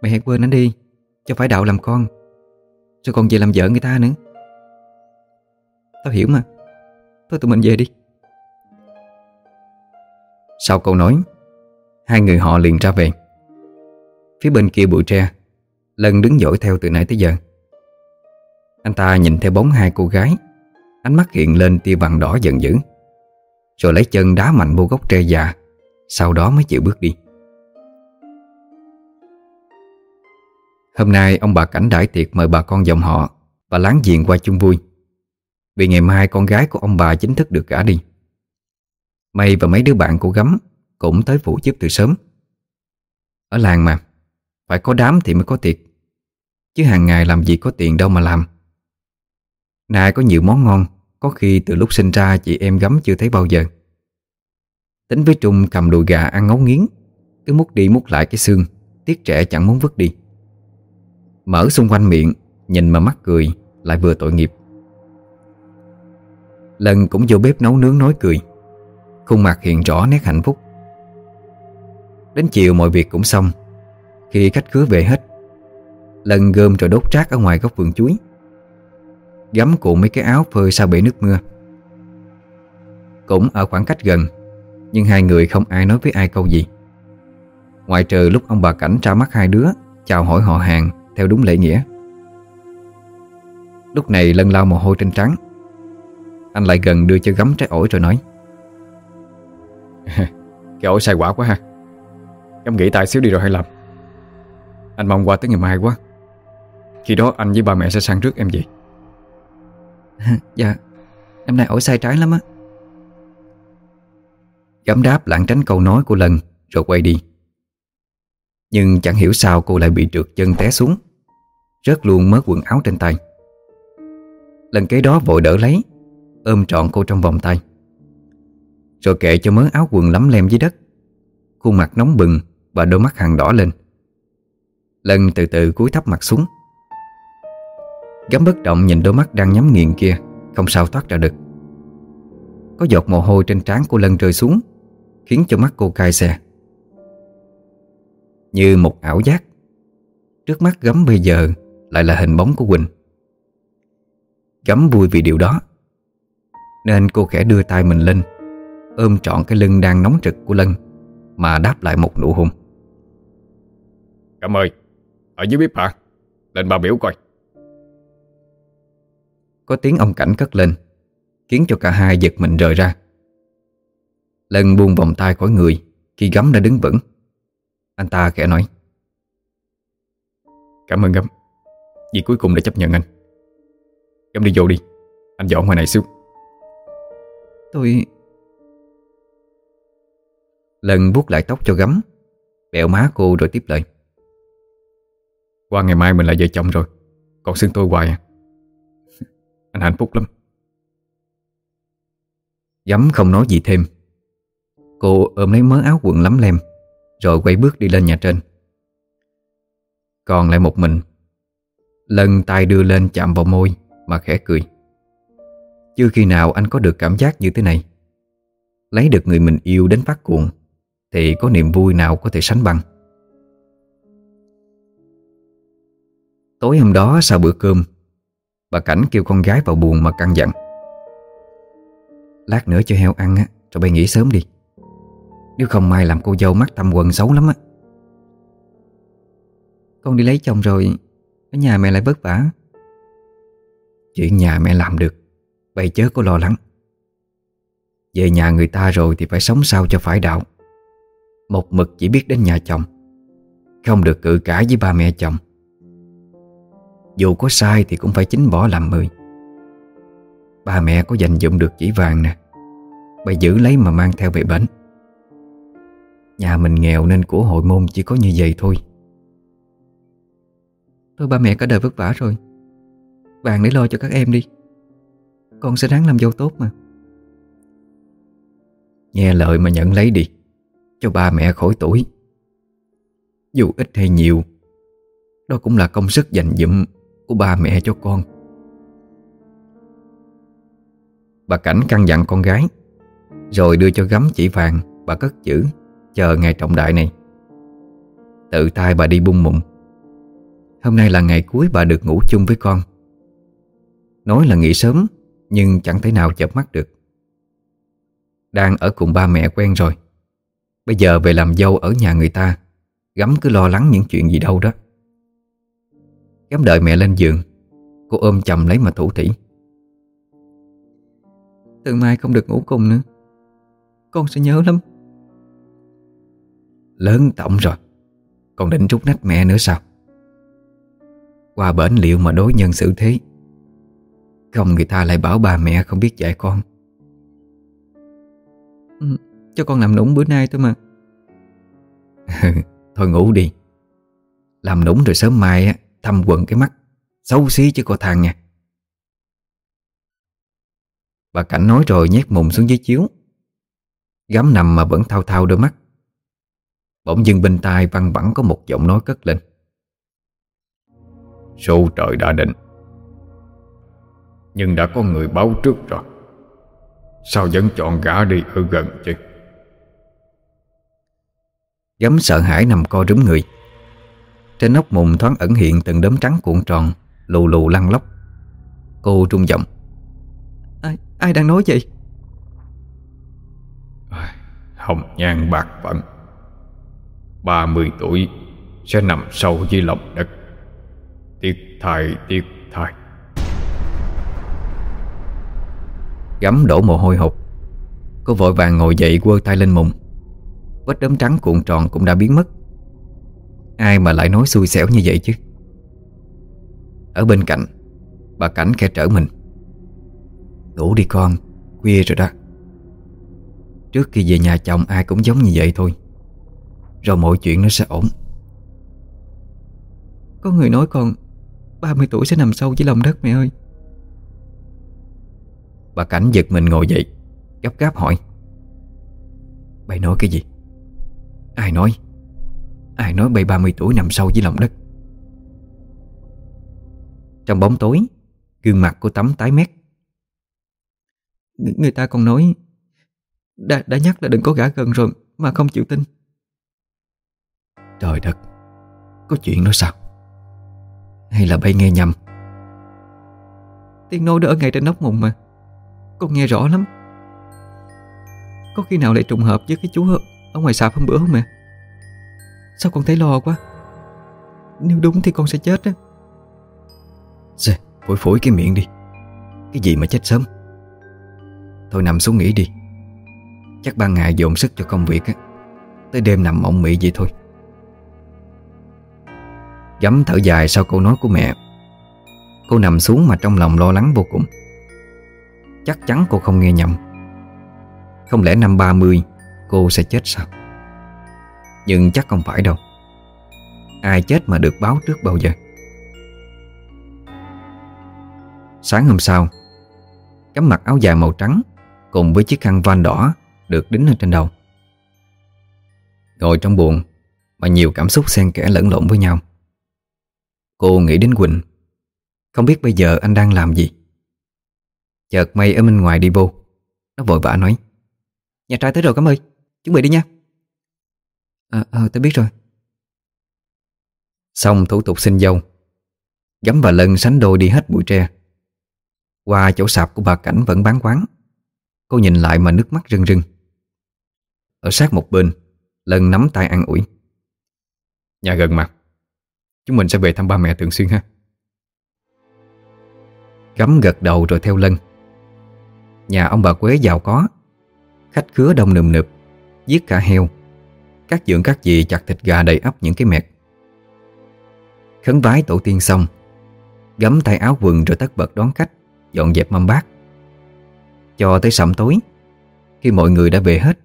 Mày hãy quên anh đi, Cho phải đạo làm con. Rồi còn về làm vợ người ta nữa? Tao hiểu mà. Thôi tụi mình về đi. Sau câu nói, Hai người họ liền ra về. Phía bên kia bụi tre, Lân đứng dõi theo từ nãy tới giờ. Anh ta nhìn theo bóng hai cô gái, Ánh mắt hiện lên tia vàng đỏ giận dữ, Rồi lấy chân đá mạnh vô gốc tre già, Sau đó mới chịu bước đi. Hôm nay ông bà Cảnh đãi tiệc mời bà con dòng họ Và láng giềng qua chung vui. Vì ngày mai con gái của ông bà chính thức được gả đi. Mây và mấy đứa bạn của Gấm Cũng tới phụ giúp từ sớm. Ở làng mà, Phải có đám thì mới có tiệc. Chứ hàng ngày làm gì có tiền đâu mà làm. Nay có nhiều món ngon, Có khi từ lúc sinh ra chị em Gấm chưa thấy bao giờ. Tính với Trung cầm đùi gà ăn ngấu nghiến, Cứ mút đi mút lại cái xương, Tiếc trẻ chẳng muốn vứt đi. Mở xung quanh miệng, Nhìn mà mắc cười, Lại vừa tội nghiệp. Lần cũng vô bếp nấu nướng nói cười. Khuôn mặt hiện rõ nét hạnh phúc. Đến chiều mọi việc cũng xong. Khi khách khứa về hết Lần gom rồi đốt rác ở ngoài góc vườn chuối. Gắm cuộn mấy cái áo phơi sau bể nước mưa. Cũng ở khoảng cách gần, Nhưng hai người không ai nói với ai câu gì. Ngoại trừ lúc ông bà Cảnh ra mắt hai đứa, Chào hỏi họ hàng theo đúng lễ nghĩa. Lúc này Lân lau mồ hôi trên trắng Anh lại gần đưa cho gắm trái ổi rồi nói. Cái ổi sai quả quá ha. Em nghĩ tại xíu đi rồi hay làm. Anh mong qua tới ngày mai quá. Khi đó anh với ba mẹ sẽ sang trước em vậy Dạ Năm nay ổi sai trái lắm á. Gắm đáp lảng tránh câu nói của Lân Rồi quay đi nhưng chẳng hiểu sao cô lại bị trượt chân té xuống, Rớt luôn mớ quần áo trên tay. Lần kế đó vội đỡ lấy, Ôm trọn cô trong vòng tay. Rồi kệ cho mớ áo quần lắm lem dưới đất, Khuôn mặt nóng bừng Và đôi mắt hàng đỏ lên. Lần từ từ cúi thấp mặt xuống. Gắm bất động nhìn đôi mắt đang nhắm nghiền kia, Không sao thoát ra được. Có giọt mồ hôi trên trán của Lân rơi xuống, Khiến cho mắt cô cay xè. Như một ảo giác. Trước mắt gấm bây giờ Lại là hình bóng của Quỳnh. Gấm vui vì điều đó Nên cô khẽ đưa tay mình lên Ôm trọn cái lưng đang nóng rực của Lân Mà đáp lại một nụ hôn. Cảm ơn Ở dưới bếp hả? Lên bà biểu coi. Có tiếng ông cảnh cất lên Khiến cho cả hai giật mình rời ra. Lân buông vòng tay khỏi người Khi gấm đã đứng vững Anh ta khẽ nói. Cảm ơn Gấm Vì cuối cùng đã chấp nhận anh. Gấm đi vô đi. Anh dọn ngoài này xíu. Tôi Lân vuốt lại tóc cho gấm Bẹo má cô rồi tiếp lời. Qua ngày mai mình là vợ chồng rồi Còn xưng tôi hoài à? Anh hạnh phúc lắm. Gấm không nói gì thêm. Cô ôm lấy mớ áo quần lắm lem rồi quay bước đi lên nhà trên. Còn lại một mình, Lân tay đưa lên chạm vào môi Mà khẽ cười. Chưa khi nào anh có được cảm giác như thế này. Lấy được người mình yêu đến phát cuồng, Thì có niềm vui nào có thể sánh bằng? Tối hôm đó sau bữa cơm, Bà Cảnh kêu con gái vào buồn mà căn dặn. Lát nữa cho heo ăn á Rồi bay nghỉ sớm đi. Nếu không mai làm cô dâu mắt tâm quần xấu lắm á. Con đi lấy chồng rồi, Ở nhà mẹ lại vất vả. Chuyện nhà mẹ làm được Bày chớ có lo lắng. Về nhà người ta rồi thì phải sống sao cho phải đạo. Một mực chỉ biết đến nhà chồng, Không được cự cãi với ba mẹ chồng. Dù có sai thì cũng phải chính bỏ làm mười. Ba mẹ có dành dụng được chỉ vàng nè bà giữ lấy mà mang theo về bến. Nhà mình nghèo nên của hội môn chỉ có như vậy thôi. Thôi ba mẹ cả đời vất vả rồi. Vàng để lo cho các em đi. Con sẽ ráng làm dâu tốt mà. Nghe lời mà nhận lấy đi, Cho ba mẹ khỏi tuổi. Dù ít hay nhiều, Đó cũng là công sức dành dụm Của ba mẹ cho con. Bà Cảnh căn dặn con gái, Rồi đưa cho gấm chỉ vàng Bà cất chữ. Chờ ngày trọng đại này. Tự tay bà đi bung mụn. Hôm nay là ngày cuối bà được ngủ chung với con. Nói là nghỉ sớm, Nhưng chẳng thể nào chợp mắt được. Đang ở cùng ba mẹ quen rồi. Bây giờ về làm dâu ở nhà người ta Gắm cứ lo lắng những chuyện gì đâu đó. Gắm đợi mẹ lên giường, Cô ôm chầm lấy mà thủ thỉ. Từ mai không được ngủ cùng nữa. Con sẽ nhớ lắm. Lớn tổng rồi. Còn định trút nách mẹ nữa sao? Qua bển liệu mà đối nhân xử thế. Không người ta lại bảo ba mẹ không biết dạy con. Ừ, Cho con làm nũng bữa nay thôi mà. Thôi ngủ đi. Làm nũng rồi sớm mai Thăm quần cái mắt. Xấu xí chứ cô thằng nha. Bà Cảnh nói rồi nhét mùng xuống dưới chiếu. Gắm nằm mà vẫn thao thao đôi mắt Bỗng dưng bên tai văng vẳng có một giọng nói cất lên. Số trời đã định. Nhưng đã có người báo trước rồi. Sao vẫn chọn gã đi ở gần chứ? Gấm sợ hãi nằm co rúm người. Trên nóc mùng thoáng ẩn hiện từng đốm trắng cuộn tròn Lù lù lăn lóc. Cô trung giọng. Ai, ai đang nói vậy? Hồng nhan bạc phận 30 tuổi, Sẽ nằm sâu dưới lòng đất. Tiếc thai tiếc thai Gắm đổ mồ hôi hột. Cô vội vàng ngồi dậy quơ tay lên mùng. Vết đốm trắng cuộn tròn cũng đã biến mất. Ai mà lại nói xui xẻo như vậy chứ? Ở bên cạnh, Bà Cảnh khe trở mình. Ngủ đi con, Khuya rồi đó. Trước khi về nhà chồng ai cũng giống như vậy thôi. Rồi mọi chuyện nó sẽ ổn. Có người nói con 30 tuổi sẽ nằm sâu dưới lòng đất mẹ ơi. Bà Cảnh giật mình ngồi dậy Gấp gáp hỏi. Bày nói cái gì? Ai nói? Ai nói bày 30 tuổi nằm sâu dưới lòng đất? Trong bóng tối Gương mặt của Tắm tái mét. Người ta còn nói đã, đã nhắc là đừng có gã gần rồi Mà không chịu tin. Trời đất Có chuyện đó sao? Hay là bay nghe nhầm? Tiếng nói đó ở ngay trên nóc mùng mà Con nghe rõ lắm. Có khi nào lại trùng hợp với cái chú Ở ngoài sạp hôm bữa không mẹ? Sao con thấy lo quá? Nếu đúng thì con sẽ chết đó Xê, phổi phổi cái miệng đi. Cái gì mà chết sớm? Thôi nằm xuống nghỉ đi. Chắc ban ngày dồn sức cho công việc á. Tới đêm nằm mộng mị vậy thôi. Gắm thở dài sau câu nói của mẹ. Cô nằm xuống mà trong lòng lo lắng vô cùng. Chắc chắn cô không nghe nhầm. Không lẽ năm 30 Cô sẽ chết sao? Nhưng chắc không phải đâu. Ai chết mà được báo trước bao giờ? Sáng hôm sau, Cắm mặc áo dài màu trắng Cùng với chiếc khăn van đỏ Được đính ở trên đầu. Ngồi trong buồn Mà nhiều cảm xúc xen kẽ lẫn lộn với nhau. Cô nghĩ đến Quỳnh. Không biết bây giờ anh đang làm gì. Chợt mây ở bên ngoài đi vô. Nó vội vã nói Nhà trai tới rồi cảm ơn Chuẩn bị đi nha. Ờ, à, à, tôi biết rồi. Xong thủ tục xin dâu. Gắm và Lân sánh đôi đi hết bụi tre. Qua chỗ sạp của bà Cảnh vẫn bán quán. Cô nhìn lại mà nước mắt rưng rưng. Ở sát một bên Lân nắm tay an ủi Nhà gần mặt Chúng mình sẽ về thăm ba mẹ thường xuyên ha. Gắm gật đầu rồi theo Lân Nhà ông bà Quế giàu có. Khách khứa đông nườm nượp Giết cả heo. Các dưỡng các dì chặt thịt gà đầy ắp những cái mẹt. Khấn vái tổ tiên xong Gắm tay áo quần rồi tất bật đón khách, Dọn dẹp mâm bát. Cho tới sẩm tối, Khi mọi người đã về hết,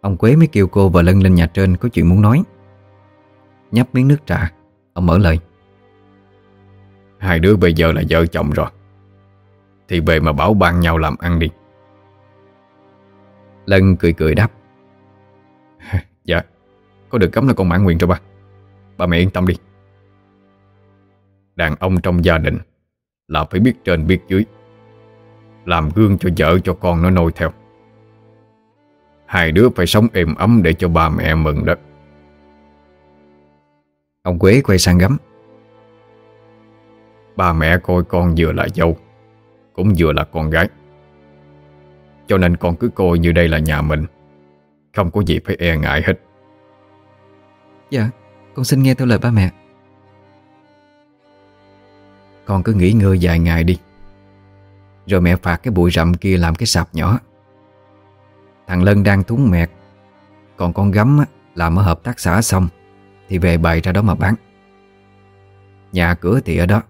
Ông Quế mới kêu cô và Lân lên nhà trên Có chuyện muốn nói. Nhấp miếng nước trà. Ông mở lời. Hai đứa bây giờ là vợ chồng rồi. Thì về mà bảo ban nhau làm ăn đi. Lân cười cười đáp. Dạ Có được cấm là con mãn nguyện rồi ba. Ba mẹ yên tâm đi. Đàn ông trong gia đình Là phải biết trên biết dưới. Làm gương cho vợ cho con nó nôi theo. Hai đứa phải sống êm ấm Để cho ba mẹ mừng đó Ông Quế quay sang gấm Ba mẹ coi con vừa là dâu Cũng vừa là con gái. Cho nên con cứ coi như đây là nhà mình Không có gì phải e ngại hết. Dạ Con xin nghe theo lời ba mẹ. Con cứ nghỉ ngơi vài ngày đi. Rồi mẹ phạt cái bụi rậm kia làm cái sạp nhỏ. Thằng Lân đang túng mẹt Còn con gấm á, làm ở hợp tác xã xong thì về bày ra đó mà bán. Nhà cửa thì ở đó,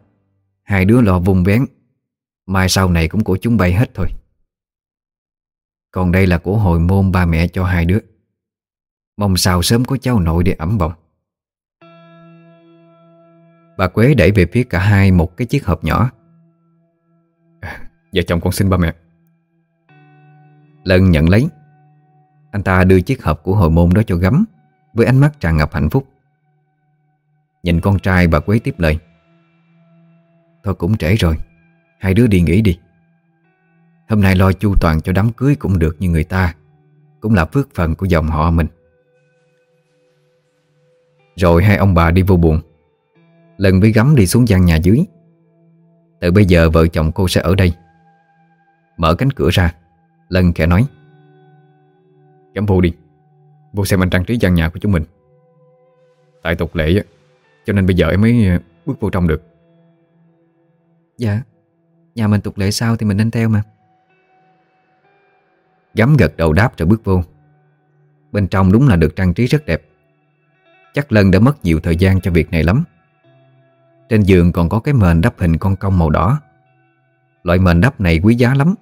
Hai đứa lo vùng bén Mai sau này cũng của chúng bay hết thôi. Còn đây là của hồi môn ba mẹ cho hai đứa. Mong sao sớm có cháu nội để ẩm bồng. Bà Quế đẩy về phía cả hai một cái chiếc hộp nhỏ. À, vợ chồng con xin ba mẹ. Lân nhận lấy. Anh ta đưa chiếc hộp của hồi môn đó cho gấm Với ánh mắt tràn ngập hạnh phúc. Nhìn con trai bà Quế tiếp lời. Thôi cũng trễ rồi, Hai đứa đi nghỉ đi. Hôm nay lo chu toàn cho đám cưới cũng được như người ta, Cũng là phước phần của dòng họ mình. Rồi hai ông bà đi vô buồn, Lần với gắm đi xuống gian nhà dưới. Từ bây giờ vợ chồng cô sẽ ở đây. Mở cánh cửa ra, Lần khẽ nói Gắm vô đi, Vô xem anh trang trí gian nhà của chúng mình. Tại tục lệ á cho nên bây giờ em mới ờ, bước vô trong được. Dạ. Nhà mình tục lệ sao thì mình nên theo mà. Gắm gật đầu đáp rồi bước vô. Bên trong đúng là được trang trí rất đẹp. Chắc Lân đã mất nhiều thời gian cho việc này lắm. Trên giường còn có cái mền đắp hình con công màu đỏ. Loại mền đắp này quý giá lắm.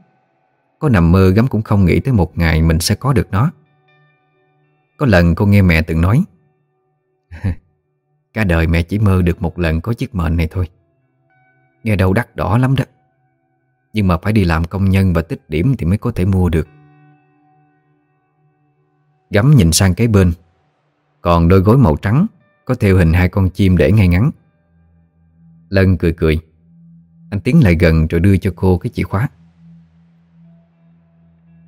Có nằm mơ gắm cũng không nghĩ tới một ngày mình sẽ có được nó. Có lần cô nghe mẹ từng nói Cả đời mẹ chỉ mơ được một lần có chiếc mệnh này thôi. Nghe đâu đắt đỏ lắm đó. Nhưng mà phải đi làm công nhân và tích điểm thì mới có thể mua được. Gắm nhìn sang cái bên. Còn đôi gối màu trắng, Có theo hình hai con chim để ngay ngắn. Lân cười cười. Anh tiến lại gần rồi đưa cho cô cái chìa khóa.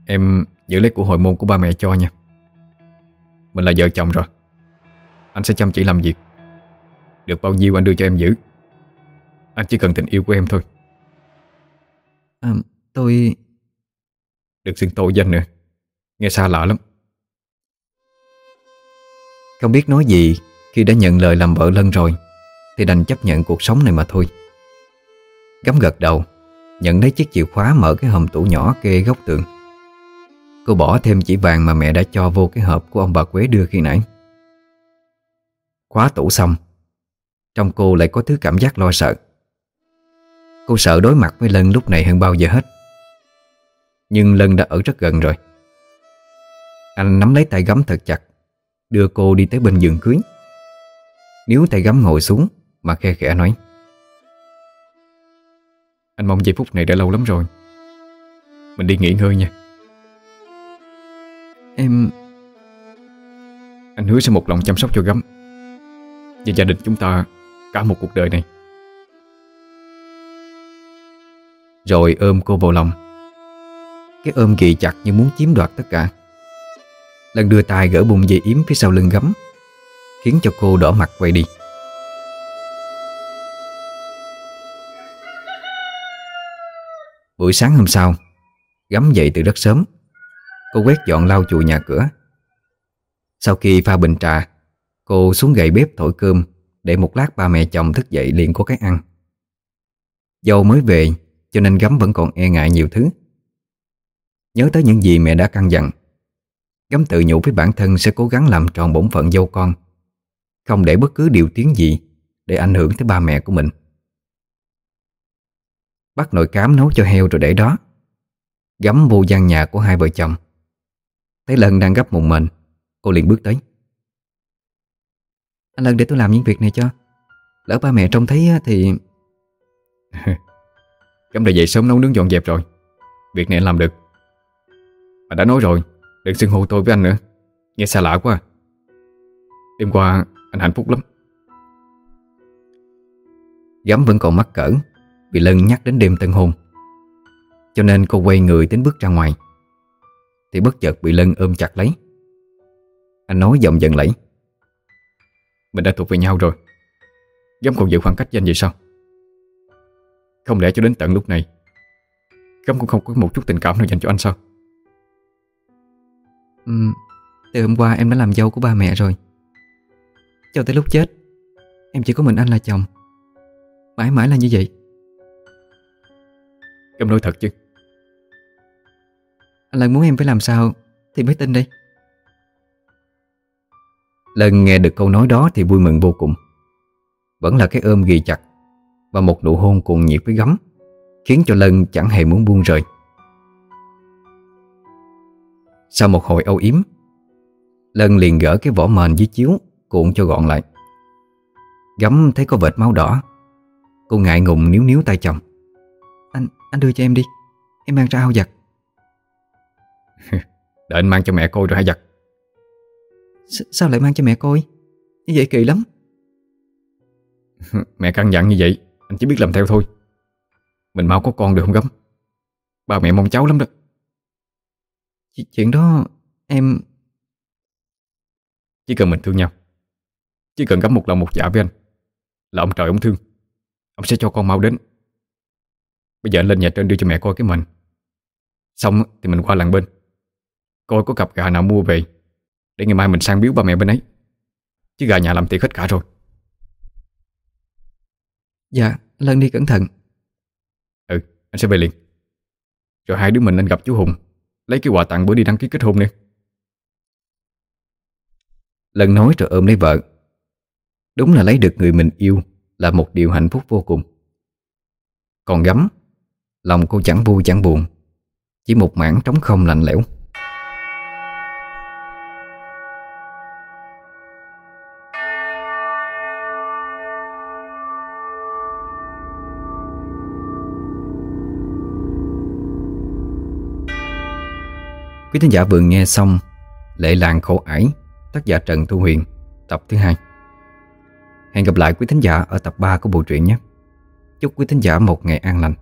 Em giữ lấy của hội môn của ba mẹ cho nha. Mình là vợ chồng rồi. Anh sẽ chăm chỉ làm việc. Được bao nhiêu anh đưa cho em giữ? Anh chỉ cần tình yêu của em thôi. À, Tôi Đừng xưng tội danh nữa. Nghe xa lạ lắm. Không biết nói gì Khi đã nhận lời làm vợ Lân rồi Thì đành chấp nhận cuộc sống này mà thôi. Gắm gật đầu Nhận lấy chiếc chìa khóa mở cái hòm tủ nhỏ kê góc tường. Cô bỏ thêm chỉ vàng mà mẹ đã cho vô cái hộp của ông bà Quế đưa khi nãy. Khóa tủ xong Trong cô lại có thứ cảm giác lo sợ. Cô sợ đối mặt với Lân lúc này hơn bao giờ hết. Nhưng Lân đã ở rất gần rồi. Anh nắm lấy tay gắm thật chặt Đưa cô đi tới bên giường cưới. Níu tay gắm ngồi xuống Mà khe khẽ nói. Anh mong giây phút này đã lâu lắm rồi. Mình đi nghỉ ngơi nha. Em Anh hứa sẽ một lòng chăm sóc cho gấm. Và gia đình chúng ta Cả một cuộc đời này. Rồi ôm cô vào lòng. Cái ôm kỳ chặt như muốn chiếm đoạt tất cả. Lần đưa tay gỡ bụng dây yếm phía sau lưng gấm, Khiến cho cô đỏ mặt quay đi. Buổi sáng hôm sau, Gấm dậy từ rất sớm. Cô quét dọn lau chùi nhà cửa. Sau khi pha bình trà, Cô xuống gậy bếp thổi cơm. Để một lát ba mẹ chồng thức dậy liền có cái ăn. Dâu mới về, Cho nên Gấm vẫn còn e ngại nhiều thứ. Nhớ tới những gì mẹ đã căn dặn, Gấm tự nhủ với bản thân sẽ cố gắng làm tròn bổn phận dâu con, Không để bất cứ điều tiếng gì Để ảnh hưởng tới ba mẹ của mình. Bắt nồi cám nấu cho heo rồi để đó. Gắm vô gian nhà của hai vợ chồng. Thấy Lân đang gấp mùng mình, Cô liền bước tới. Anh Lân để tôi làm những việc này cho. Lỡ ba mẹ trông thấy thì Cấm đã dậy sớm nấu nướng dọn dẹp rồi. Việc này anh làm được. Mà đã nói rồi Đừng xưng hô tôi với anh nữa. Nghe xa lạ quá Đêm qua anh hạnh phúc lắm. Gắm vẫn còn mắc cỡ Vì Lân nhắc đến đêm tân hôn. Cho nên cô quay người tính bước ra ngoài. Thì bất chợt bị Lân ôm chặt lấy. Anh nói giọng giận lẫy Mình đã thuộc về nhau rồi. Gắm còn giữ khoảng cách với anh vậy sao? Không lẽ cho đến tận lúc này Gắm cũng không có một chút tình cảm nào dành cho anh sao? Ừ, Từ hôm qua em đã làm dâu của ba mẹ rồi. Cho tới lúc chết Em chỉ có mình anh là chồng. Mãi mãi là như vậy. Gắm nói thật chứ. Anh Lân muốn em phải làm sao Thì mới tin đi lần nghe được câu nói đó thì vui mừng vô cùng. Vẫn là cái ôm ghi chặt Và một nụ hôn cuồng nhiệt với gấm, Khiến cho Lân chẳng hề muốn buông rời. Sau một hồi âu yếm, Lân liền gỡ cái vỏ mền dưới chiếu Cuộn cho gọn lại. Gấm thấy có vệt máu đỏ, Cô ngại ngùng níu níu tay chồng. Anh anh đưa cho em đi, Em mang ra ao giặt. Để anh mang cho mẹ cô rồi hãy giặt S Sao lại mang cho mẹ coi? Như vậy kỳ lắm. Mẹ căn dặn như vậy Anh chỉ biết làm theo thôi. Mình mau có con được không gấm Ba mẹ mong cháu lắm đó. Ch Chuyện đó em Chỉ cần mình thương nhau. Chỉ cần gấm một lòng một dạ với anh Là ông trời ông thương. Ông sẽ cho con mau đến. Bây giờ anh lên nhà trên đưa cho mẹ coi cái mình Xong thì mình qua làng bên Coi có cặp gà nào mua về Để ngày mai mình sang biếu ba mẹ bên ấy. Chứ gà nhà làm tiệc hết cả rồi. Dạ Lân đi cẩn thận. Ừ anh sẽ về liền. Rồi hai đứa mình nên gặp chú Hùng. Lấy cái quà tặng bữa đi đăng ký kết hôn nè Lần nói rồi ôm lấy vợ. Đúng là lấy được người mình yêu Là một điều hạnh phúc vô cùng. Còn gấm Lòng cô chẳng vui chẳng buồn. Chỉ một mảng trống không lạnh lẽo Quý thính giả vừa nghe xong Lệ làng khổ ải, Tác giả Trần Thu Huyền, Tập thứ hai. Hẹn gặp lại quý thính giả ở tập 3 của bộ truyện nhé. Chúc quý thính giả một ngày an lành.